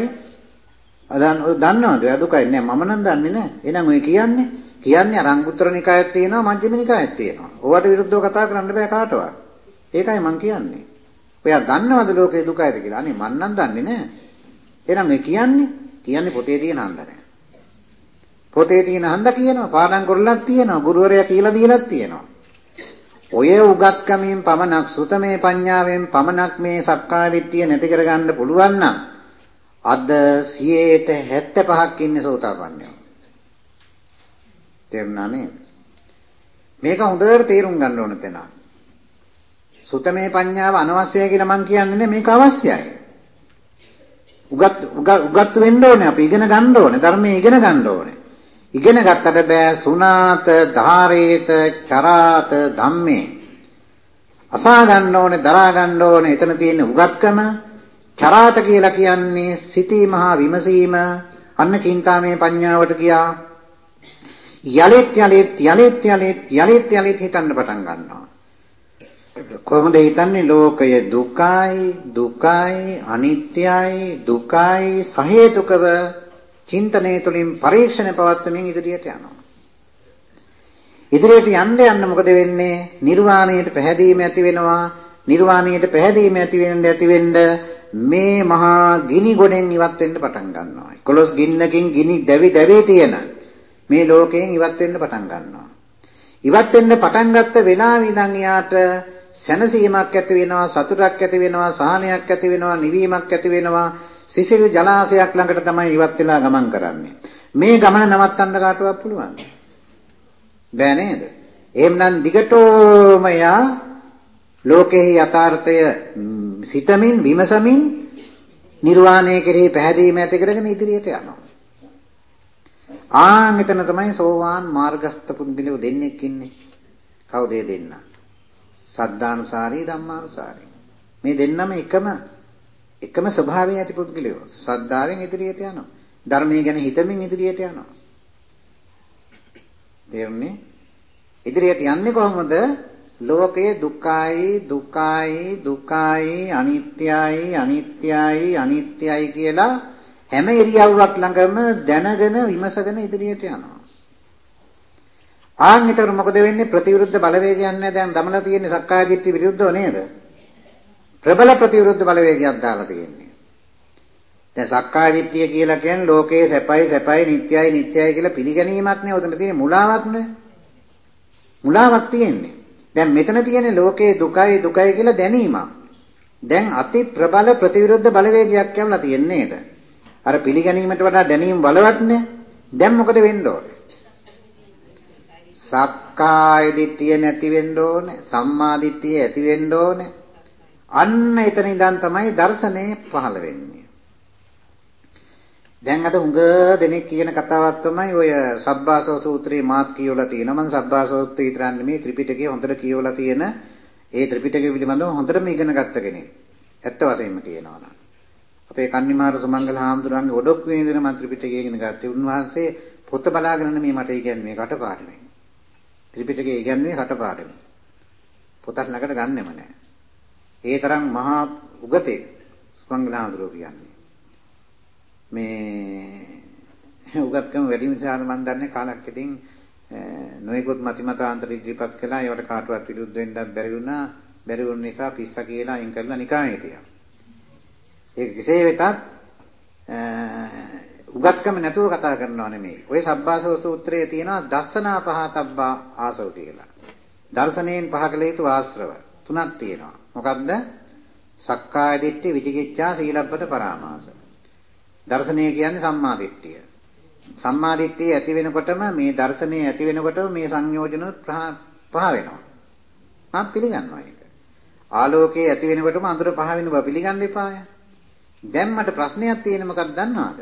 [SPEAKER 1] අදන් ඔය දන්නවද? ඔය දුකයි. නෑ මම නම් දන්නේ නෑ. එහෙනම් ඔය කියන්නේ කියන්නේ අරංගුත්තර නිකායක් තියෙනවා මජ්ක්‍ධිම නිකායක් තියෙනවා. ඕවට විරුද්ධව කතා කරන්න බෑ කාටවත්. ඒකයි මං කියන්නේ. ඔයා දන්නවද ලෝකේ දුකයිද කියලා? අනේ මං නම් දන්නේ නෑ. එහෙනම් මේ කියන්නේ කියන්නේ පොතේ තියෙන හන්ද නෑ. පොතේ තියෙන හන්ද කියනවා පාඩම් කරලත් තියෙනවා ගුරුවරයා කියලා දීලත් තියෙනවා. ඔය උගත්කමින් පමණක් සුතමේ පඤ්ඤාවෙන් පමණක් මේ සක්කාදිට්ඨිය නැති කරගන්න පුළුවන් නම් අද 75ක් ඉන්නේ සෝතාපන්නයෝ. තේරුණා නේද? මේක හොඳට තේරුම් ගන්න ඕන තැන. සුතමේ පඤ්ඤාව අනවශ්‍යයි කියලා මම කියන්නේ මේක අවශ්‍යයි. උගත් උගත් වෙන්න ඕනේ අපි ඉගෙන ගන්න ඕනේ ධර්මයේ ඉගෙන ගන්න ඕනේ. ඉගෙන ගත්තට බෑ. සුනාත ධාරේත චරාත ධම්මේ. අසා ගන්න ඕනේ දරා ගන්න ඕනේ. එතන තියෙන උගත්කම චරාත කියලා කියන්නේ සිතීම හා විමසීම. අන්න චින්තාමේ පඤ්ඤාවට ගියා. යලිත් යලිත් යලිත් යලිත් යලිත් යලිත් හිතන්න පටන් ගන්නවා. කොහොමද හිතන්නේ? ලෝකය දුකයි දුකයි අනිත්‍යයි දුකයි සහේතුකව චින්තනය තුළින් පරීක්ෂණ පවත්වමින් ඉදිරියට යනවා. ඉදිරියට යන්න යන්න මොකද වෙන්නේ? නිර්වාණයට පැහැදීම ඇති වෙනවා. නිර්වාණයට පැහැදීම ඇති වෙන්න ඇති වෙන්න මේ මහා ගිනි ගොඩෙන් ඉවත් වෙන්න පටන් ගන්නවා. 11 ගින්නකින් ගිනි දැවි දැවි තියෙන මේ ලෝකයෙන් ඉවත් වෙන්න පටන් ගන්නවා. ඉවත් වෙන්න පටන් ගත්ත වෙලාවෙ ඉඳන් යාට සැනසීමක් ඇති වෙනවා, සතුටක් ඇති වෙනවා, සහනයක් ඇති වෙනවා, නිවීමක් ඇති වෙනවා. සිසිල් ජලාශයක් ළඟට තමයි ඉවත් වෙලා ගමන් කරන්නේ. මේ ගමන නවත්තන්න කාටවත් පුළුවන්. බෑ නේද? එහෙමනම් දිගටම යා ලෝකෙහි යථාර්ථය සිතමින් විමසමින් නිර්වාණය කෙරෙහි පැහැදීම ඇති කරගෙන ඉදිරියට යනවා. ආන් එතන තමයි සෝවාන් මාර්ගස්ත පුද්ගලයෝ දෙන්නෙක් ඉන්නේ. කවුද ඒ දෙන්න? සද්ධානුසාරී ධම්මානුසාරී. මේ දෙන්නම එකම එකම ස්වභාවයෙන් ඇති පුද්ගලයෝ ශ්‍රද්ධාවෙන් ඉදිරියට යනවා. ධර්මයේ ගැන හිතමින් ඉදිරියට යනවා. තේරුණේ? ඉදිරියට යන්නේ කොහොමද? ලෝකයේ දුකයි දුකයි දුකයි අනිත්‍යයි අනිත්‍යයි අනිත්‍යයි කියලා හැම ඉරියව්වක් ළඟම දැනගෙන විමසගෙන ඉදිරියට යනවා. ආන් ඊතර මොකද වෙන්නේ ප්‍රතිවිරුද්ධ බලවේගයක් නැහැ දැන් දමලා තියෙන්නේ සක්කාය දිට්ඨි විරුද්ධව නේද? ප්‍රබල ප්‍රතිවිරුද්ධ බලවේගයක් දාලා තියෙන්නේ. දැන් සක්කාය දිට්ඨිය කියලා කියන්නේ ලෝකයේ සැපයි සැපයි නිට්ටයයි නිට්ටයයි කියලා පිළිගැනීමක් නේ උතන තියෙන මුලාවක් නේ. මුලාවක් තියෙන්නේ. දැන් මෙතන තියෙන්නේ ලෝකයේ දුකයි දුකයි කියලා දැනීමක්. දැන් අති ප්‍රබල ප්‍රතිවිරුද්ධ බලවේගයක් යවලා තියෙන්නේ නේද? අර පිළිගැනීමට වඩා දැනීම බලවත්නේ. දැන් මොකද වෙන්න ඕනේ? සක්කාය දිට්ඨිය නැති වෙන්න ඕනේ. සම්මා දිට්ඨිය ඇති වෙන්න ඕනේ. අන්න එතන ඉඳන් තමයි දර්ශනය පහළ වෙන්නේ. දැන් අද උඟ දෙනෙක් කියන කතාවක් තමයි ඔය සබ්බාසව සූත්‍රයේ මාත් කියවලා තියෙනවා. මම සබ්බාසව සූත්‍රය විතරක් නෙමෙයි ත්‍රිපිටකය හොඳට කියවලා තියෙන ඒ ත්‍රිපිටකය පිළිබඳව හොඳටම ඉගෙන ගත්ත කෙනෙක්. ඇත්ත වශයෙන්ම කියනවා නම්. අපේ කන්නිමාර සුමංගල හාමුදුරන්ගේ ඔඩොක් වේදින මම ත්‍රිපිටකය ඉගෙන ගත්තේ. උන්වහන්සේ පොත බලාගෙන මේ මට ඉගැන්වන්නේ මේ කටපාඩමෙන්. ත්‍රිපිටකය ඉගැන්වන්නේ කටපාඩමෙන්. පොතක් ළඟට ගන්නෙම නැහැ. ඒ තරම් මහා උගතේ සුමංගලාඳුරෝ කියන්නේ. මේ උගත්කම වැඩි නිසා මම දන්නේ කාලක් ඉතින් නොයෙකුත් මතිමතාන්තර ඉදිරිපත් කළා ඒවට කාටවත් විරුද්ධ වෙන්නත් බැරි වුණා. බැරි වුණ නිසා පිස්සා කියලා අයින් කරලා නිකායේ හිටියා. ඒක කෙසේ වෙතත් උගත්කම නැතුව කතා කරනව නෙමෙයි. ওই සබ්බාසව සූත්‍රයේ තියෙනවා දස්සනා පහතබ්බා ආසව කියලා. දර්ශනයෙන් පහ කළ යුතු ආශ්‍රව. තුනක් තියෙනවා. මොකද්ද? සක්කාය දිට්ඨි, විචිකිච්ඡා, සීලබ්බත පරාමාස. දර්ශනය කියන්නේ සම්මා දිට්ඨිය. සම්මා දිට්ඨිය ඇති වෙනකොටම මේ දර්ශනය ඇති වෙනකොටම මේ සංයෝජන පහ වෙනවා. මම පිළිගන්නවා ඒක. ආලෝකයේ ඇති වෙනකොටම අඳුර පහ වෙන බව පිළිගන්න එපාය. දැන් මට ප්‍රශ්නයක් තියෙන මොකක්ද දන්නවද?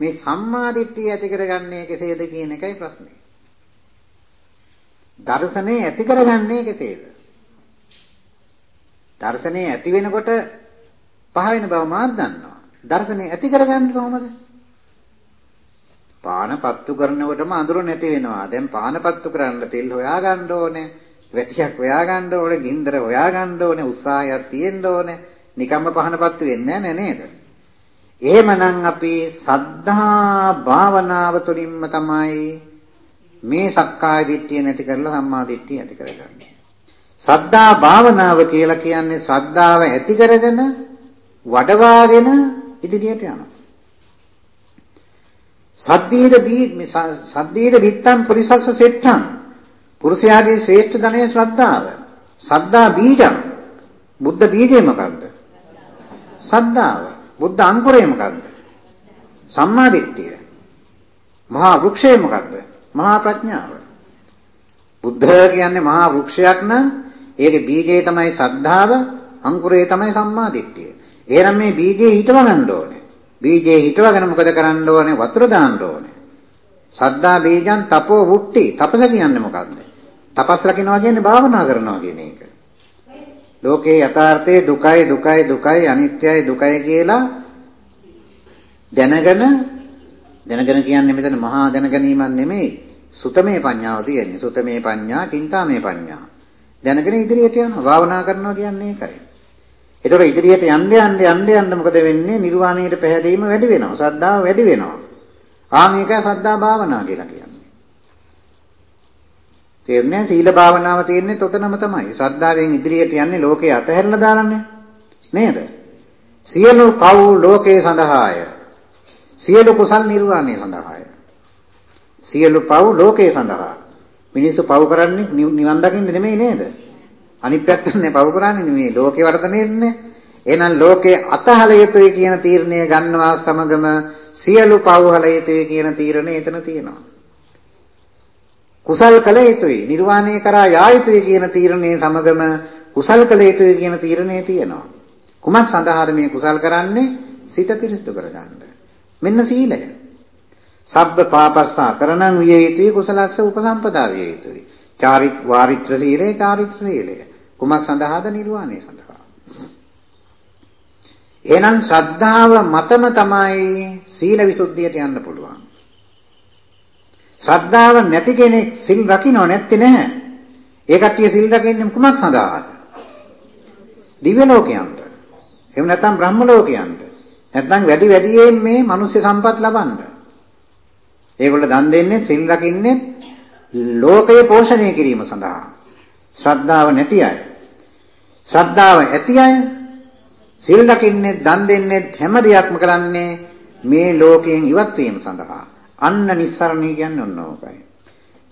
[SPEAKER 1] මේ සම්මා දිට්ඨිය ඇති කරගන්නේ කෙසේද කියන එකයි ප්‍රශ්නේ. දර්ශනේ ඇති කරගන්නේ කෙසේද? දර්ශනේ ඇති වෙනකොට පහ වෙන බව මාත් දන්නවා. දර්ශනේ ඇති කරගන්නේ කොහොමද? පානපත්තු කරනකොටම අඳුර නැති වෙනවා. දැන් පානපත්තු කරන්න තෙල් හොයා ගන්න ඕනේ. වැටියක් හොයා ගන්න ඕනේ. ගින්දර හොයා ගන්න ඕනේ. උත්සාහයක් තියෙන්න ඕනේ. නිකම්ම පහනපත්තු වෙන්නේ නැහැ නේද? එහෙමනම් අපි සද්ධා භාවනාව තුළින්ම තමයි මේ සක්කාය දිට්ඨිය නැති කරලා සම්මා දිට්ඨිය ඇති කරගන්නේ. සද්ධා භාවනාව කියලා කියන්නේ ශ්‍රද්ධාව ඇති කරගෙන වඩවාගෙන ඉදිරියට යනවා. සද්දීද බී සද්දීද විත්තම් පුරිසස්ස සෙට්ටම් පුරුෂයාගේ ශ්‍රේෂ්ඨ ධනය ශ්‍රද්ධාව. සද්දා බීජං බුද්ධ බීජය මොකද්ද? සද්ධාව. බුද්ධ අංකුරය මොකද්ද? සම්මා දිට්ඨිය. මහා වෘක්ෂය මොකද්ද? මහා ප්‍රඥාව. බුද්ධ කියන්නේ මහා වෘක්ෂයක් නම් ඒකේ බීජය තමයි සද්ධාව, අංකුරය තමයි සම්මා දිට්ඨිය. එහෙනම් මේ බීජේ හිටව ගන්න ඕනේ. බීජේ හිටවගෙන මොකද කරන්න ඕනේ? වතුර දාන්න ඕනේ. සද්දා බීජං තපෝ වුට්ටි. තපස කියන්නේ මොකද්ද? තපස් රකින්නවා කියන්නේ භාවනා කරනවා කියන එක. ලෝකේ යථාර්ථයේ දුකයි දුකයි දුකයි අනිත්‍යයි දුකයි කියලා දැනගෙන දැනගෙන කියන්නේ මෙතන මහා දැනගැනීමක් නෙමෙයි සුතමේ පඤ්ඤාව තියෙන්නේ සුතමේ පඤ්ඤා කින්තාමේ පඤ්ඤා දැනගෙන ඉදිරියට යනවා භාවනා කරනවා කියන්නේ ඒකයි ඒතකොට ඉදිරියට යන්න යන්න යන්න යන්න මොකද වෙන්නේ නිර්වාණයට පැහැදීම වැඩි වෙනවා සද්ධාව වැඩි වෙනවා ආ මේකයි සද්ධා භාවනා කියලා කියන්නේ තේරුණේ සීල භාවනාව තියෙන්නේ තොතනම තමයි. ශ්‍රද්ධාවෙන් ඉදිරියට යන්නේ ලෝකේ අතහැරලා දාන්නේ. නේද? සියලු පව් ලෝකේ සඳහාය. සියලු කුසල් නිර්වාණය සඳහාය. සියලු පව් ලෝකේ සඳහා. මිනිස්සු පව් කරන්නේ නිවන් දකින්න නෙමෙයි නේද? අනිත් පැත්තනේ පව් කරන්නේ නෙමෙයි ලෝකේ වර්ධනයන්නේ. එහෙනම් ලෝකේ අතහල යුතුයි කියන තීරණය ගන්නවා සමගම සියලු පව් හල යුතුයි කියන තීරණය එතන තියෙනවා. කුසල් කළ යුතුයි නිර්වාණය කරා යා යුතුයි කියන තීරණය සමගම කුසල් කළ යුතුයි කියන තීරණය තියෙනවා. කුමක් සඳහාද මේ කුසල් කරන්නේ? සිත පිරිසිදු කරගන්න. මෙන්න සීලය. සබ්බ පාපස්සා කරණං විය යුතුයි කුසලස්ස උපසම්පදා විය යුතුයි. චාරිත් වාරිත්‍ර සීලය චාරිත්‍ර සීලය. කුමක් සඳහාද නිර්වාණය සඳහා. එහෙනම් ශ්‍රද්ධාව මතම තමයි සීල විසුද්ධියට යන්න පුළුවන්. ශ්‍රද්ධාව නැති කෙනෙක් සිල් රකින්නව නැත්තේ නැහැ. ඒ කට්ටිය සිල් රකින්නේ කුමක් සඳහාද? දිව්‍ය ලෝකයන්ට. එහෙම නැත්නම් බ්‍රහ්ම ලෝකයන්ට. නැත්නම් වැඩි වැඩියෙන් මේ මිනිස්සු සම්පත් ලබන්න. ඒගොල්ලෝ දන් දෙන්නේ සිල් රකින්නේ ලෝකය පෝෂණය කිරීම සඳහා. ශ්‍රද්ධාව නැති අය. ශ්‍රද්ධාව ඇති අය සිල් රකින්නේ දන් දෙන්නේ හැම දෙයක්ම කරන්නේ මේ ලෝකයෙන් ඉවත් වීම සඳහා. අන්න නිස්සරණී කියන්නේ ඔන්න ඕකයි.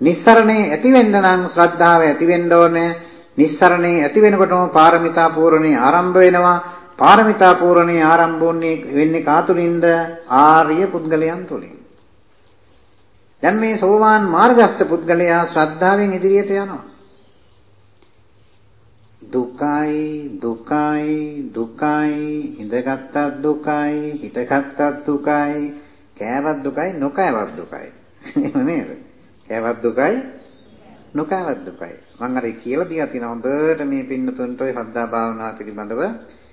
[SPEAKER 1] නිස්සරණේ ඇති වෙන්න නම් ශ්‍රද්ධාව ඇති වෙන්න ඕනේ. නිස්සරණේ ඇති වෙනකොටම පාරමිතා පූර්ණේ ආරම්භ වෙනවා. පාරමිතා පූර්ණේ ආරම්භ වෙන්නේ කාතුලින්ද? ආර්ය පුද්ගලයන් තුලින්. දැන් මේ සෝවාන් මාර්ගස්ත පුද්ගලයා ශ්‍රද්ධාවෙන් ඉදිරියට යනවා. දුකයි දුකයි දුකයි ඉඳගත්ත් දුකයි හිටගත්ත් දුකයි කෑවත් දුකයි නොකෑවත් දුකයි. එහෙම නේද? කෑවත් දුකයි නොකෑවත් දුකයි. මම අර කියලා දීලා තියෙනවා හොඳට මේ පින්නතුන්ට ඔය ශ්‍රද්ධා භාවනා පිළිබඳව.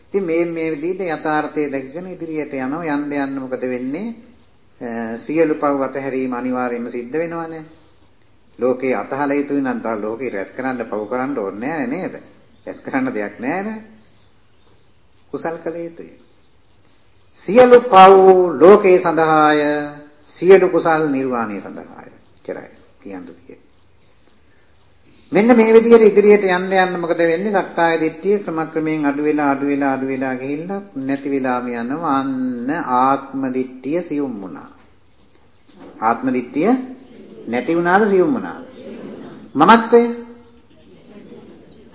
[SPEAKER 1] ඉතින් මේ මේ විදිහට යථාර්ථය දැකගෙන ඉදිරියට යනවා යන්න යන්න මොකද වෙන්නේ? සියලු පව් අතහැරීම අනිවාර්යයෙන්ම සිද්ධ වෙනවනේ. ලෝකේ අතහල යුතුයි නම් තා ලෝකේ රැස් කරන්න පව් කරන්න ඕනේ නෑ නේද? රැස් කරන්න දෙයක් නෑ නේ. කුසල් කළ යුතුයි. සියලු පව් ලෝකේ සඳහාය සියලු කුසල් නිර්වාණය සඳහාය කියලා කියන්න තියෙන්නේ. මෙන්න මේ විදිහට ඉදිරියට යන්න යන්න මොකද වෙන්නේ? සක්කාය දිට්ඨිය ක්‍රමක්‍රමයෙන් අඩු වෙලා අඩු වෙලා අඩු වෙලා ගිහිල්ලා නැති වෙලාම යනවා. අන්න ආත්ම දිට්ඨිය සියුම් වුණා. ආත්ම දිට්ඨිය නැති වුණාද සියුම් වුණාද? මමත්වය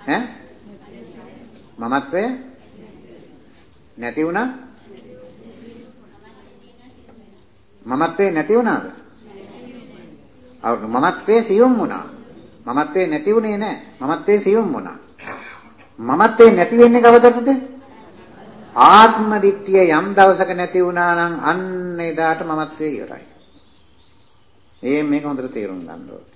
[SPEAKER 1] ඈ මමත්වය නැති වුණා මමත්වේ නැති වුණාද? අවු මමත්වේ සියුම් වුණා. මමත්වේ නැති වුණේ නැහැ. මමත්වේ සියුම් වුණා. මමත්වේ නැති වෙන්නේ කවදටද? ආත්ම දිට්ඨිය යම් දවසක නැති වුණා නම් අන්න එදාට මමත්වේ ඉවරයි. ඒ මේක හොඳට තේරුම් ගන්න ඕනේ.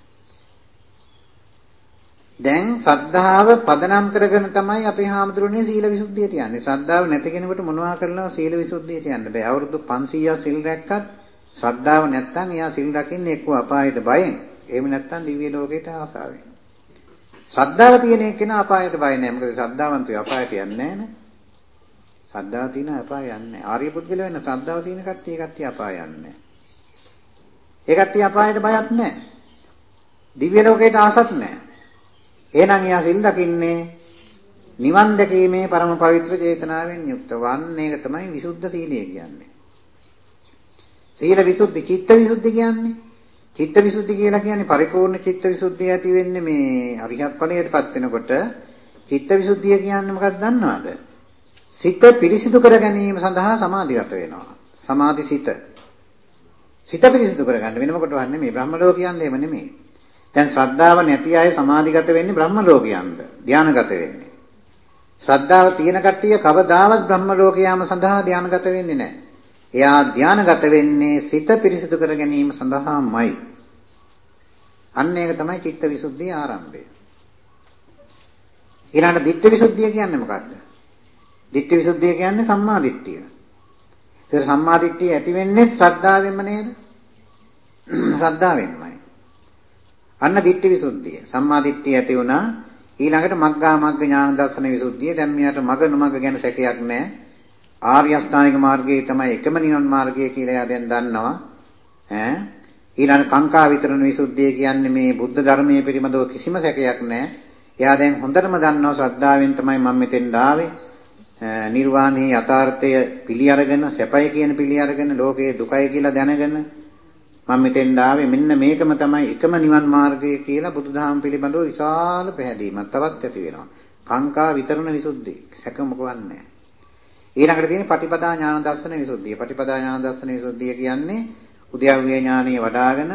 [SPEAKER 1] දැන් සද්ධාව පදනම් කරගෙන තමයි අපේ හාමුදුරනේ සීල විසුද්ධියට යන්නේ. ශ්‍රද්ධාව නැති කෙනෙකුට මොනවා කරලා සීල විසුද්ධියට යන්න බෑ. අවුරුදු 500ක් සිල් රැක්කත් ශ්‍රද්ධාව නැත්තම් එයා සිල් රකින්නේ එක්ක අපායට බයෙන්. එහෙම නැත්තම් දිව්‍ය ලෝකයට ආසාවෙන්. ශ්‍රද්ධාව තියෙන එක්කෙනා අපායට බය නැහැ. මොකද ශ්‍රද්ධාවන්තයෝ අපායට යන්නේ නැහැ නේ. ශ්‍රද්ධාව තියෙන අපාය යන්නේ නැහැ. ආර්ය පුද්ගල වෙන ශ්‍රද්ධාව තියෙන කට්ටිය කට්ටිය අපාය යන්නේ නැහැ. ඒ කට්ටිය අපායට බයත් නැහැ. දිව්‍ය ලෝකයට ආසත් නැහැ. එහෙනම් එයා සිල් රකින්නේ නිවන් දැකීමේ පරම පවිත්‍ර චේතනාවෙන් යුක්ත වන්නේ. ඒක තමයි විසුද්ධ සීලය කියන්නේ. සීල විසුද්ධි, චිත්ත විසුද්ධි කියන්නේ. චිත්ත විසුද්ධි කියලා කියන්නේ පරිපූර්ණ චිත්ත විසුද්ධිය ඇති වෙන්නේ මේ අරිහත් ඵලයටපත් වෙනකොට චිත්ත විසුද්ධිය කියන්නේ මොකක්ද දන්නවද? සිත පිරිසිදු කර ගැනීම සඳහා සමාධිගත වෙනවා. සමාධි සිත. සිත පිරිසිදු කරගන්න වෙන මොකටවත් නෙමෙයි බ්‍රහ්ම ලෝකයන්ද එහෙම නෙමෙයි. දැන් ශ්‍රද්ධාව නැති අය සමාධිගත වෙන්නේ බ්‍රහ්ම ලෝකයන්ද ධානයගත වෙන්නේ. ශ්‍රද්ධාව තියෙන කට්ටිය කවදාවත් බ්‍රහ්ම ලෝකයාම සඳහා ධානයගත වෙන්නේ නැහැ. එයා ධානයගත වෙන්නේ සිත පිරිසිදු කර ගැනීම සඳහාමයි. අන්න ඒක තමයි චිත්ත විසුද්ධියේ ආරම්භය. ඊළඟට ditth විසුද්ධිය කියන්නේ මොකක්ද? ditth විසුද්ධිය කියන්නේ සම්මා දිට්ඨිය. ඒක සම්මා දිට්ඨිය ඇති වෙන්නේ ශ්‍රද්ධාවෙන්ම නේද? ශ්‍රද්ධාවෙන්මයි. අන්න ditth විසුද්ධිය. සම්මා දිට්ඨිය ඇති වුණා ඊළඟට මග්ගා මග්ග ඥාන දර්ශන විසුද්ධිය. දැන් මෙයාට මග නොමග ගැන සැකයක් නැහැ. ආර්ය අෂ්ටාංගික මාර්ගයේ තමයි එකම නිවන් මාර්ගය කියලා එයා දැන් දන්නවා. ඈ ඊළඟ කාංකා විතරණ විසුද්ධිය කියන්නේ මේ බුද්ධ ධර්මයේ පිළිබඳව කිසිම සැකයක් නැහැ. එයා දැන් හොඳටම දන්නවා ශ්‍රද්ධාවෙන් තමයි මම මෙතෙන් ආවේ. නිර්වාණයේ යථාර්ථය පිළි අරගෙන සැපයි කියන පිළි අරගෙන ලෝකයේ දුකයි කියලා දැනගෙන මම මෙතෙන් ආවේ මෙන්න මේකම තමයි එකම නිවන් මාර්ගය කියලා බුදුදහම පිළිබඳව විශාල පැහැදීමක් තවත් ඇති වෙනවා. කාංකා විතරණ විසුද්ධි සැක මොකවත් නැහැ. ඊළඟට තියෙන පටිපදා ඥාන දර්ශන විසුද්ධිය. පටිපදා ඥාන දර්ශන විසුද්ධිය කියන්නේ උද්‍යව්‍ය ඥානීය වඩ아가න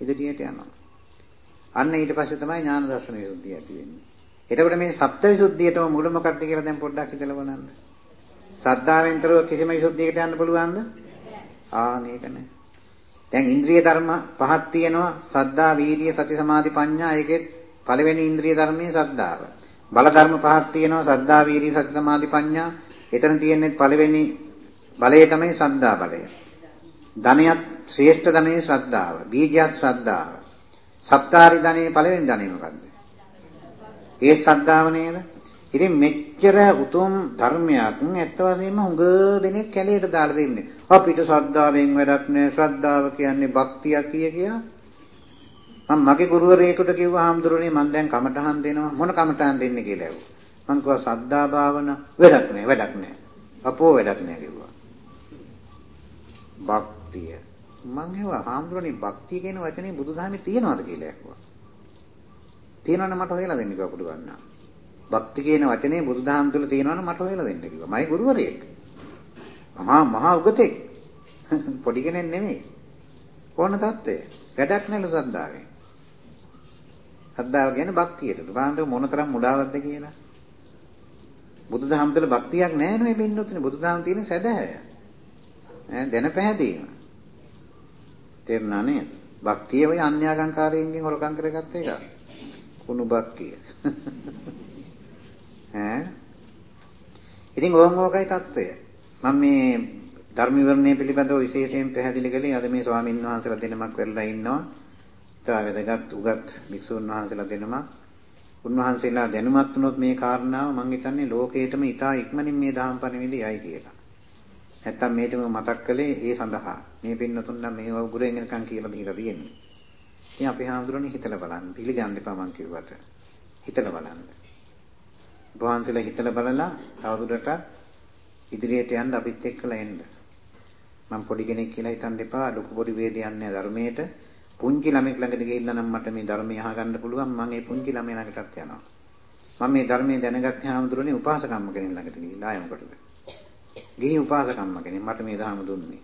[SPEAKER 1] ඉදිරියට යනවා. අන්න ඊට පස්සේ තමයි ඥාන දර්ශන විසුද්ධිය ඇති වෙන්නේ. එතකොට මේ සප්ත විසුද්ධියටම මුල මොකක්ද කියලා දැන් පොඩ්ඩක් හිතලා බලන්න. සද්ධාවෙන්තරව කිසිම විසුද්ධියකට යන්න පුළුවන්ද? ආ මේක නෑ. දැන් ඉන්ද්‍රිය ධර්ම පහක් තියෙනවා. සද්ධා, වීර්ය, සති, සමාධි, ප්‍රඥා. ඒකෙත් පළවෙනි ඉන්ද්‍රිය ධර්මයේ සද්ධාව. බල ධර්ම පහක් තියෙනවා. සද්ධා, වීර්ය, සති, සමාධි, ප්‍රඥා. එතන තියෙන්නේ පළවෙනි බලය තමයි ශ්‍රද්ධා බලය. ධනයත් ශ්‍රේෂ්ඨ ධනෙ ශ්‍රද්ධාව. බීජයත් ශ්‍රද්ධාව. සත්කාරි ධනෙ පළවෙනි ධනෙ මොකද්ද? ඒ ශ්‍රද්ධාව නේද? ඉතින් මෙච්චර උතුම් ධර්මයක් ඇත්ත වශයෙන්ම හුඟ දෙනෙක් කැලේට දාලා දෙන්නේ. අපිට ශ්‍රද්ධාවෙන් වැඩක් නෑ. ශ්‍රද්ධාව කියන්නේ භක්තිය කිය කියා. මම මගේ ගුරුවරයෙකුට කිව්වා හාමුදුරනේ මම දැන් කමටහන් දෙනවා. මොන කමටහන් දෙන්නේ කියලා ඇහුවා. මං කිව්වා සද්දා භාවනා වැඩක් නෑ වැඩක් නෑ. අපෝ වැඩක් නෑ කිව්වා. භක්තිය. මං හෙවා හාමුදුරනේ භක්තිය කියන වචනේ බුදුදහමේ තියෙනවද කියලා ඇහුවා. තියෙනවනේ මට හොයලා දෙන්න කිව්වා පුදු ගන්නවා. භක්ති කියන වචනේ බුදුදහම තුල තියෙනවනේ මට හොයලා දෙන්න කිව්වා. මයි ගුරුවරයෙක්. මහා මහා උගතෙක්. පොඩි කෙනෙක් නෙමෙයි. ඕන தත්ත්වය. වැඩක් නැලු සද්දාවේ. සද්දාව කියන්නේ භක්තියට. බලන්න මොනතරම් මුලාවක්ද කියලා. බුදුදහම තුළ භක්තියක් නැහැ නෙමෙයි පින්නොත්නේ. බුදුදහම තියෙන සැදැහැය. ඈ දැන පැහැදීම. තේරුණා නේද? භක්තිය ඔය අන්‍යාගංකාරයෙන්ගෙන් හොරකම් කරගත්ත එක. කුණු භක්තිය. ඈ ඉතින් ඕම් ඕකයි தত্ত্বය. මම මේ ධර්ම විවරණය පිළිබඳව විශේෂයෙන් පැහැදිලි කළේ අද මේ ස්වාමින් වහන්සේලා දෙනමක් වෙලා ඉන්නවා. ඉතා වැදගත් උගත් භික්ෂුන් වහන්සේලා දෙනමක්. උන්වහන්සේලා දැනුමත් වුණොත් මේ කාරණාව මම හිතන්නේ ලෝකේටම ඉතා ඉක්මනින් මේ දහම් පණිවිඩයයි කියලා. නැත්තම් මේකම මතක් කළේ ඒ සඳහා. මේ පින්නතුන් නම් මේව උගුරෙන් එනකන් කියලා දීලා තියෙන්නේ. ඉතින් අපි හාමුදුරනේ හිතලා බලන්න. පිළිගන්න එපා මං කිව්වට. හිතලා බලන්න. වහන්සේලා හිතලා බලලා තවදුරටත් ඉදිරියට යන්න අපිත් එක්කලා එන්න. මම පොඩි කෙනෙක් කියලා හිතන්න එපා. ලොකු පොඩි වේදයන්නේ ධර්මයේට පුංචි ළමෙක් ළඟට ගිහිල්ලා නම් මට මේ ධර්මය අහගන්න පුළුවන් මම ඒ පුංචි ළමයා ළඟටත් යනවා. මම මේ ධර්මයේ දැනගත්තේ හාමුදුරනේ උපාසකම්ම කෙනෙක් ළඟට ගිහිල්ලා ආයෙ මොකටද? ගිහි උපාසකම්ම කෙනෙක් මට මේ ධර්ම දුන්නේ.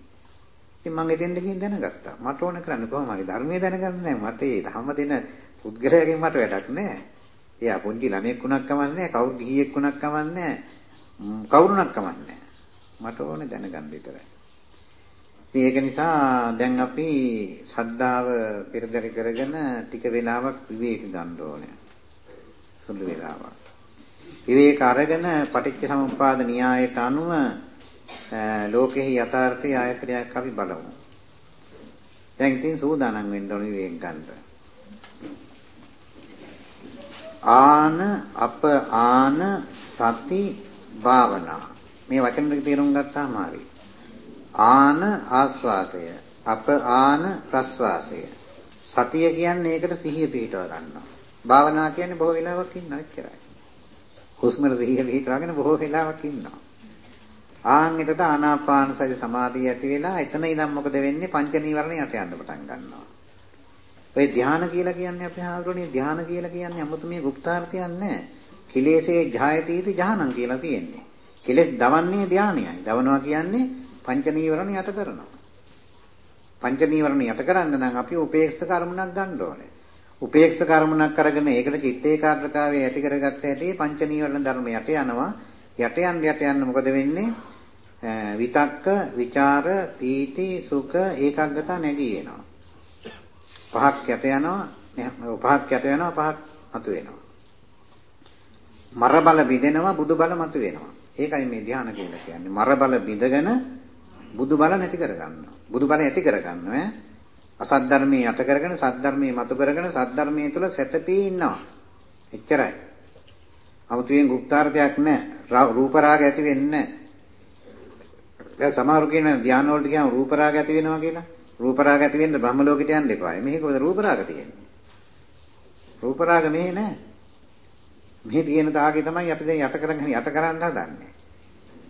[SPEAKER 1] ඉතින් මම එතෙන්ද ගිහින් දැනගත්තා. මට ඕන කරන්නේ කොහොම හරි ධර්මයේ දැනගන්න නෑ. මට ඒ ධම්ම දෙන පුද්ගලයාගෙන් මට වැඩක් නෑ. එයා පොඩි ළමෙක් වුණක් කමන්නේ කවුරු ගිහියෙක් වුණක් කමන්නේ කවුරුණක් කමන්නේ මට ඕනේ දැනගන්න විතරයි. ඉතින් ඒක නිසා දැන් අපි ශ්‍රද්ධාව පෙරදරි කරගෙන ටික වෙලාවක් විවේක ගන්න ඕනේ. සුළු වෙලාවක්. විවේක අරගෙන පටිච්ච සමුප්පාද න්‍යායට අනුව ලෝකෙහි යථාර්ථය ආයතනයක් අපි බලමු. දැන් ඉතින් සූදානම් වෙන්න ඕනේ විවේක ගන්න. ආන අප ආන සති භාවනා මේ වචන දෙක තේරුම් ගත්තාම හරි. ආන ආස්වාසය අප ආන ප්‍රස්වාසය සතිය කියන්නේ ඒකට සිහිය පිටව ගන්නවා. භාවනා කියන්නේ බොහෝ වෙලාවක් ඉන්නවා එච්චරයි. හුස්මර සිහිය පිටවගෙන බොහෝ වෙලාවක් ඉන්නවා. ආන් එතකොට ආනාපාන සති සමාධිය ඇති වෙලා එතන ඉඳන් මොකද වෙන්නේ? පංච නීවරණ යට යන්න පටන් ගන්නවා. ඔය ධාන කියලා කියන්නේ අපි හාරුණේ ධාන කියලා කියන්නේ 아무තු මේ গুপ্তাර්ථයක් නැහැ කිලේශේ ඡායතීති ඥානං කියලා තියෙන්නේ. කෙලෙස් දවන්නේ ධානයයි දවනවා කියන්නේ පංච නීවරණ යට කරනවා. පංච නීවරණ යට කරන්න නම් අපි උපේක්ෂක අරමුණක් ගන්න ඕනේ. උපේක්ෂක අරමුණක් අරගෙන ඒකට චිත්ත ඒකාග්‍රතාවය ඇති කරගත්ත හැටි පංච නීවරණ ධර්ම යට යනවා. යට යන්න යට යන්න මොකද වෙන්නේ? විතක්ක, ਵਿਚාර, පීති, සුඛ, ඒකාග්‍රතාව නැගී එනවා. පහක් යට යනවා, පහක් යට යනවා, පහක් මතු වෙනවා. මර බල බිඳෙනවා, බුදු බල මතු වෙනවා. ඒකයි මේ ධ්‍යාන කියලා කියන්නේ. මර බල බිඳගෙන බුදු බල නැති කරගන්නවා. බුදු බල ඇති කරගන්නවා ඈ. අසත් ධර්මයේ යට කරගෙන සත් ධර්මයේ මතු කරගෙන සත් ධර්මයේ තුල සැතපී ඉන්නවා. එච්චරයි. 아무තෙන් গুপ্তাර්ථයක් නැහැ. රූප රාග ඇති වෙන්නේ නැහැ. දැන් සමහරු කියන ධානය වලට ගියාම රූප රාග ඇති වෙනවා කියලා. රූප රාග ඇති වෙන්න බ්‍රහ්ම ලෝකෙට යන්න එපායි. මෙහි කොහෙද රූප රාග තියෙන්නේ? රූප රාග මෙහි නැහැ. මෙහි තියෙන තාගේ තමයි අපි දැන් යට කරගෙන යට කරන්න හදන්නේ.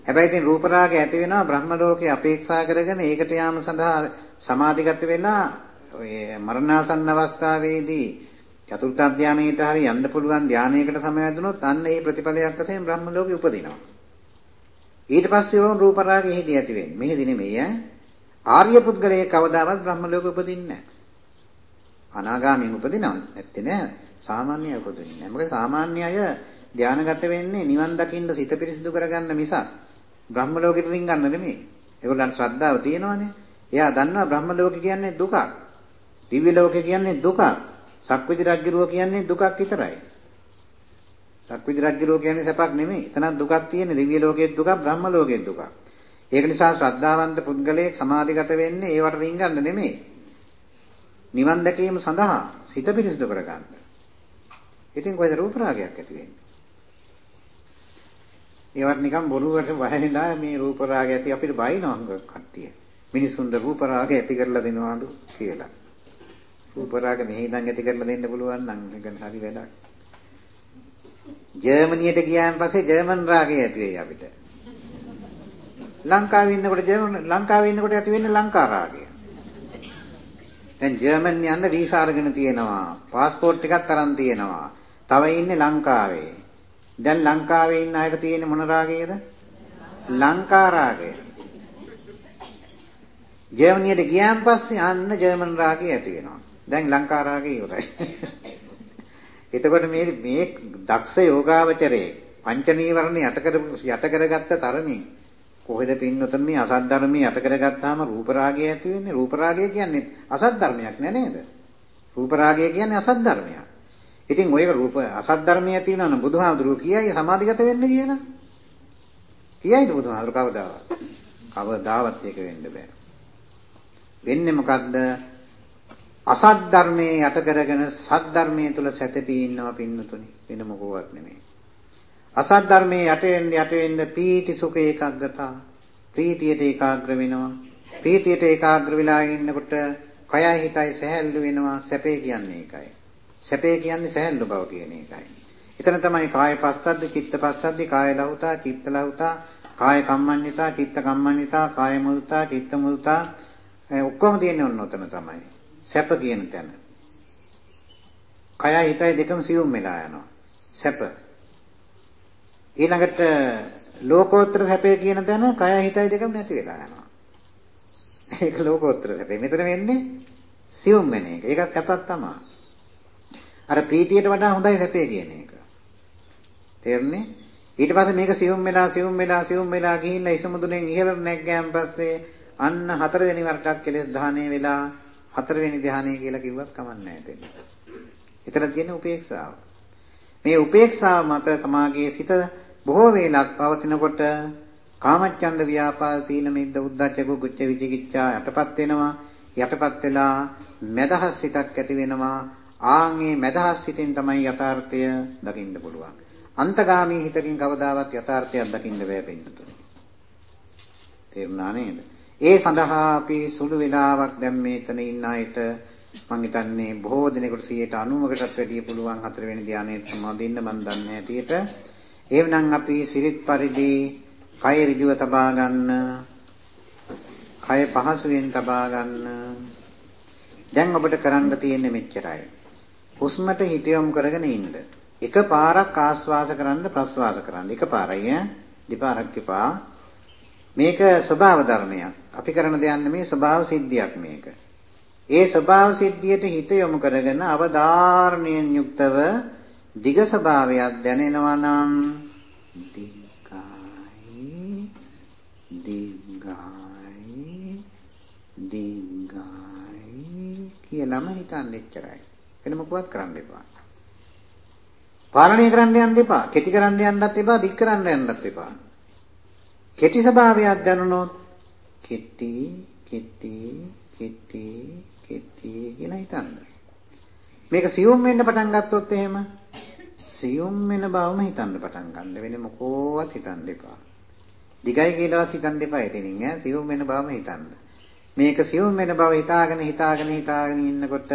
[SPEAKER 1] හැබැයි ඉතින් රූප රාගය ඇති වෙනවා බ්‍රහ්ම ලෝකේ අපේක්ෂා කරගෙන ඒකට යාම සඳහා සමාධිගත වෙලා ඔය මරණාසන්න අවස්ථාවේදී චතුර්ථ ධානයේට හරි යන්න පුළුවන් ධානයකට සමය දුනොත් අන්න ඒ ප්‍රතිඵලයක් වශයෙන් බ්‍රහ්ම ලෝකෙ උපදිනවා. ඊට පස්සේ වොන් රූප රාගය හිදී ඇති වෙන්නේ. මෙහෙදි නෙමෙයි ඈ. ආර්ය පුද්ගලයේ කවදාවත් බ්‍රහ්ම ලෝකෙ උපදින්නේ නැහැ. අනාගාමීන් උපදිනව නැත්තේ නෑ. සාමාන්‍ය අය උපදින්නේ නැහැ. මොකද සාමාන්‍ය අය ධානගත වෙන්නේ නිවන් දකින්න සිත පිරිසිදු කරගන්න මිසක් බ්‍රහ්ම ලෝකෙට රින්ගන්න නෙමෙයි. ඒගොල්ලන්ට ශ්‍රද්ධාව තියෙනවනේ. එයා දන්නවා බ්‍රහ්ම ලෝකෙ කියන්නේ දුකක්. දිව්‍ය ලෝකෙ කියන්නේ දුකක්. සක්විති රජුරුව කියන්නේ දුකක් විතරයි. සක්විති රජුරුව කියන්නේ සැපක් නෙමෙයි. එතනක් දුකක් තියෙන්නේ දිව්‍ය ලෝකයේ දුකක් බ්‍රහ්ම ලෝකයේ දුකක්. ඒක නිසා ශ්‍රද්ධාවන්ත පුද්ගලයෙක් සමාධිගත වෙන්නේ ඒවට රින්ගන්න නෙමෙයි. නිවන් දැකීම සඳහා සිත පිරිසිදු කරගන්න. ඉතින් කොහෙද රූප රාගයක් ඇති වෙන්නේ? ඒවට නිකන් බොරුවට වහලිලා මේ රූප රාගය ඇති අපිට බයිනවා කට්ටිය. මිනිසුන්ට රූප රාගය ඇති කරලා දෙනවාලු කියලා. රූප රාග මෙහි ඉඳන් ඇති කරලා දෙන්න පුළුවන් නම් ඒක හරි වැඩක්. ජර්මනියට ගියාන් පස්සේ ජර්මන් රාගය ඇති වෙයි අපිට. ලංකාවේ ඉන්නකොට ජර්මන් ලංකාවේ ඉන්නකොට ඇති වෙන්නේ ලංකා රාගය. දැන් ජර්මන් යන්න වීසා අරගෙන තියෙනවා. પાස්පෝර්ට් එකක් තරම් තියෙනවා. තව ඉන්නේ ලංකාවේ. දැන් ලංකාවේ ඉන්න අයට තියෙන්නේ මොන රාගයද? ලංකා රාගය. ජර්මනියට ගියාන් පස්සේ අන්න ජර්මන් රාගය ඇති වෙනවා. දැන් ලංකා රාගය ඉවරයි. එතකොට මේ මේ දක්ෂ යෝගාවචරයේ පංච නීවරණ යට කර යට කරගත්ත තරමින් කොහෙද පින්නතන මේ අසත් ධර්මයේ යට කරගත්තාම රූප රාගය ඇති වෙන්නේ රූප රාගය කියන්නේ අසත් ධර්මයක් නෑ නේද? රූප රාගය කියන්නේ අසත් ධර්මයක්. ඉතින් ඔයක රූප අසත් ධර්මයේ තියෙනවා නම් බුදුහාමුදුරුවෝ කියයි සමාධිගත වෙන්න කියලා. කියයිද බුදුහාමුදුරුවෝ කවදාවත්? කවදාවත් ඒක වෙන්න බෑ. වෙන්නේ මොකද්ද? අසත් ධර්මයේ යට කරගෙන සත් ධර්මයේ තුල සැතපී ඉන්නවා පින්නතුනි. වෙන මොකවත් නෙමෙයි. අසත් ධර්මයේ යට වෙන්න යට වෙන්න පීති සුඛ ඒකාග්‍රතාව. ප්‍රීතියට ඒකාග්‍ර වෙනවා. ප්‍රීතියට ඒකාග්‍ර වෙලා ඉන්නකොට කයයි හිතයි සැහැල්ලු වෙනවා. සැපේ කියන්නේ ඒකයි. සැපේ කියන්නේ සැහැල්ලු බව කියන එකයි. එතන තමයි කාය පස්සද්ද, චිත්ත පස්සද්ද, කාය ලහුතා, චිත්ත ලහුතා, කාය කම්මඤ්ඤතා, චිත්ත කම්මඤ්ඤතා, කාය මුල්තා, චිත්ත මුල්තා ඔක්කොම තියෙන්නේ ඔන්න ඔතන තමයි. සැප කියන තැන. කයයි හිතයි දෙකම සියුම් වෙලා යනවා. සැප. ඊළඟට ලෝකෝත්තර සැපය කියන තැන කය හිතයි දෙකම නැති වෙලා යනවා. ඒක ලෝකෝත්තර සැපේ. මෙතන වෙන්නේ සියුම් වෙන එක. ඒකත් සැපක් තමයි. අර ප්‍රීතියට වඩා හොඳයි සැපේ කියන එක. තේරුණේ? ඊට පස්සේ මේක සියුම් වෙලා සියුම් වෙලා සියුම් වෙලා ගිහිල්ලා ඉසමුදුනෙන් ඉහළට නැග්ගයන් පස්සේ අන්න හතරවෙනි වරටක් කෙලෙස් දහණය වෙලා හතරවෙනි ධානය කියලා කිව්වත් කමක් නැහැ දෙන්න. එතන තියෙන උපේක්ෂාව. මේ උපේක්ෂාව මත තමාගේ සිත බොහෝ වේලක් පවතිනකොට කාමච්ඡන්ද ව්‍යාපාද තීන මිද්ද උද්ධච්ච කුච්ච විචිකිච්ඡා යටපත් වෙනවා. යටපත් වෙලා මදහස් සිතක් ඇති වෙනවා. ආන්ගේ මදහස් සිතෙන් තමයි යථාර්ථය දකින්න පුළුවන්. අන්තගාමී හිතකින් කවදාවත් යථාර්ථයක් දකින්න බෑ පින්නතුනි. තේරුණා නේද? ඒ සඳහා අපි සුළු වෙලාවක් දැන් මේතන ඉන්න අයට මම හිතන්නේ බොහෝ දිනකට 90කටත් වැඩිය පුළුවන් හතරවෙනි ධානයේ සමාදින්න මම දන්නේ හැටියට එවනම් අපි සිරිත් පරිදි කය ඍජුව තබා ගන්න කය පහසුවෙන් තබා ගන්න දැන් ඔබට කරන්න තියෙන්නේ මෙච්චරයි හුස්මට හිත යොමු කරගෙන ඉන්න එක පාරක් ආස්වාස කරන්න ප්‍රස්වාස කරන්න එක පාරයි ඈ දෙපාරක් එපා මේක ස්වභාව ධර්මයක්. අපි කරන දෙයක් නෙමේ ස්වභාව සිද්ධියක් මේක. ඒ ස්වභාව සිද්ධියට හිත යොමු කරගෙන අවධාරණයෙන් යුක්තව දිග ස්වභාවයක් දැනෙනවා නම් දිග්ගයි දිග්ගයි දිග්ගයි කියලාම හිතන්න එච්චරයි. වෙන මොකවත් කරන්න එපා. පාලනය කරන්න යන්න එපා. කෙටි කරන්න යන්නත් එපා. දික් කරන්න යන්නත් එපා. කෙටි ස්වභාවයක් දැනුනොත් කෙටි කෙටි කෙටි කෙටි කියලා හිතන්න. මේක සියුම් වෙන්න පටන් ගත්තොත් එහෙම සියුම් වෙන බවම හිතන්න පටන් ගන්න වෙන මොකෝවත් හිතන්න එපා. දිගයි කියලාවත් හිතන්න එපා එතනින් ඈ සියුම් වෙන බවම හිතන්න. මේක සියුම් වෙන බව හිතාගෙන හිතාගෙන හිතාගෙන ඉන්නකොට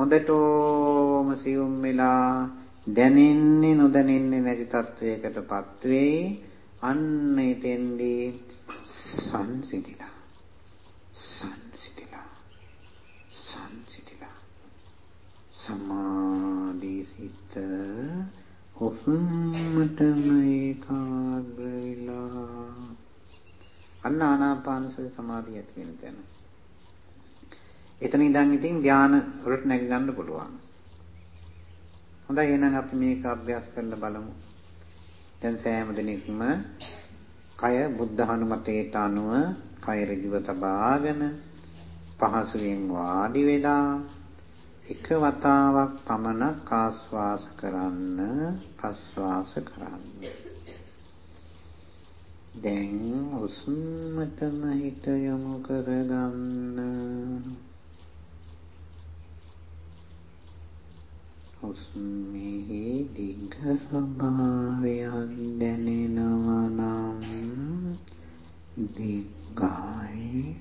[SPEAKER 1] හොඳටම සියුම් වෙලා දැනෙන්නේ නොදැනෙන්නේ නැති තත්වයකටපත් වෙයි. අන්න එතෙන්දී සංසිඳිලා සංසිඳිලා සංසිඳිලා සමාධි සිත හුස්මටම ඒකාග්‍ර වෙලා අන්න ආනාපානසති සමාධිය ඇති වෙන තැන. එතන ඉඳන් ඉතින් ධාන වලට නැග ගන්න පුළුවන්. හොඳයි එහෙනම් අපි මේක අභ්‍යාස කරලා බලමු. දැන් සෑම දිනෙකම කය බුද්ධ හනුමතේට අනුව කය ඍජුව තබාගෙන පහසුවෙන් වාඩි වෙලා එක වතාවක් පමණක් ආස්වාස කරන්න ප්‍රස්වාස කරන්න දැන් උස්මතම හිත යොමු කරගන්න හුස්මෙහි දිග ස්වභාවයක් දැනෙනවා නම් දිගයි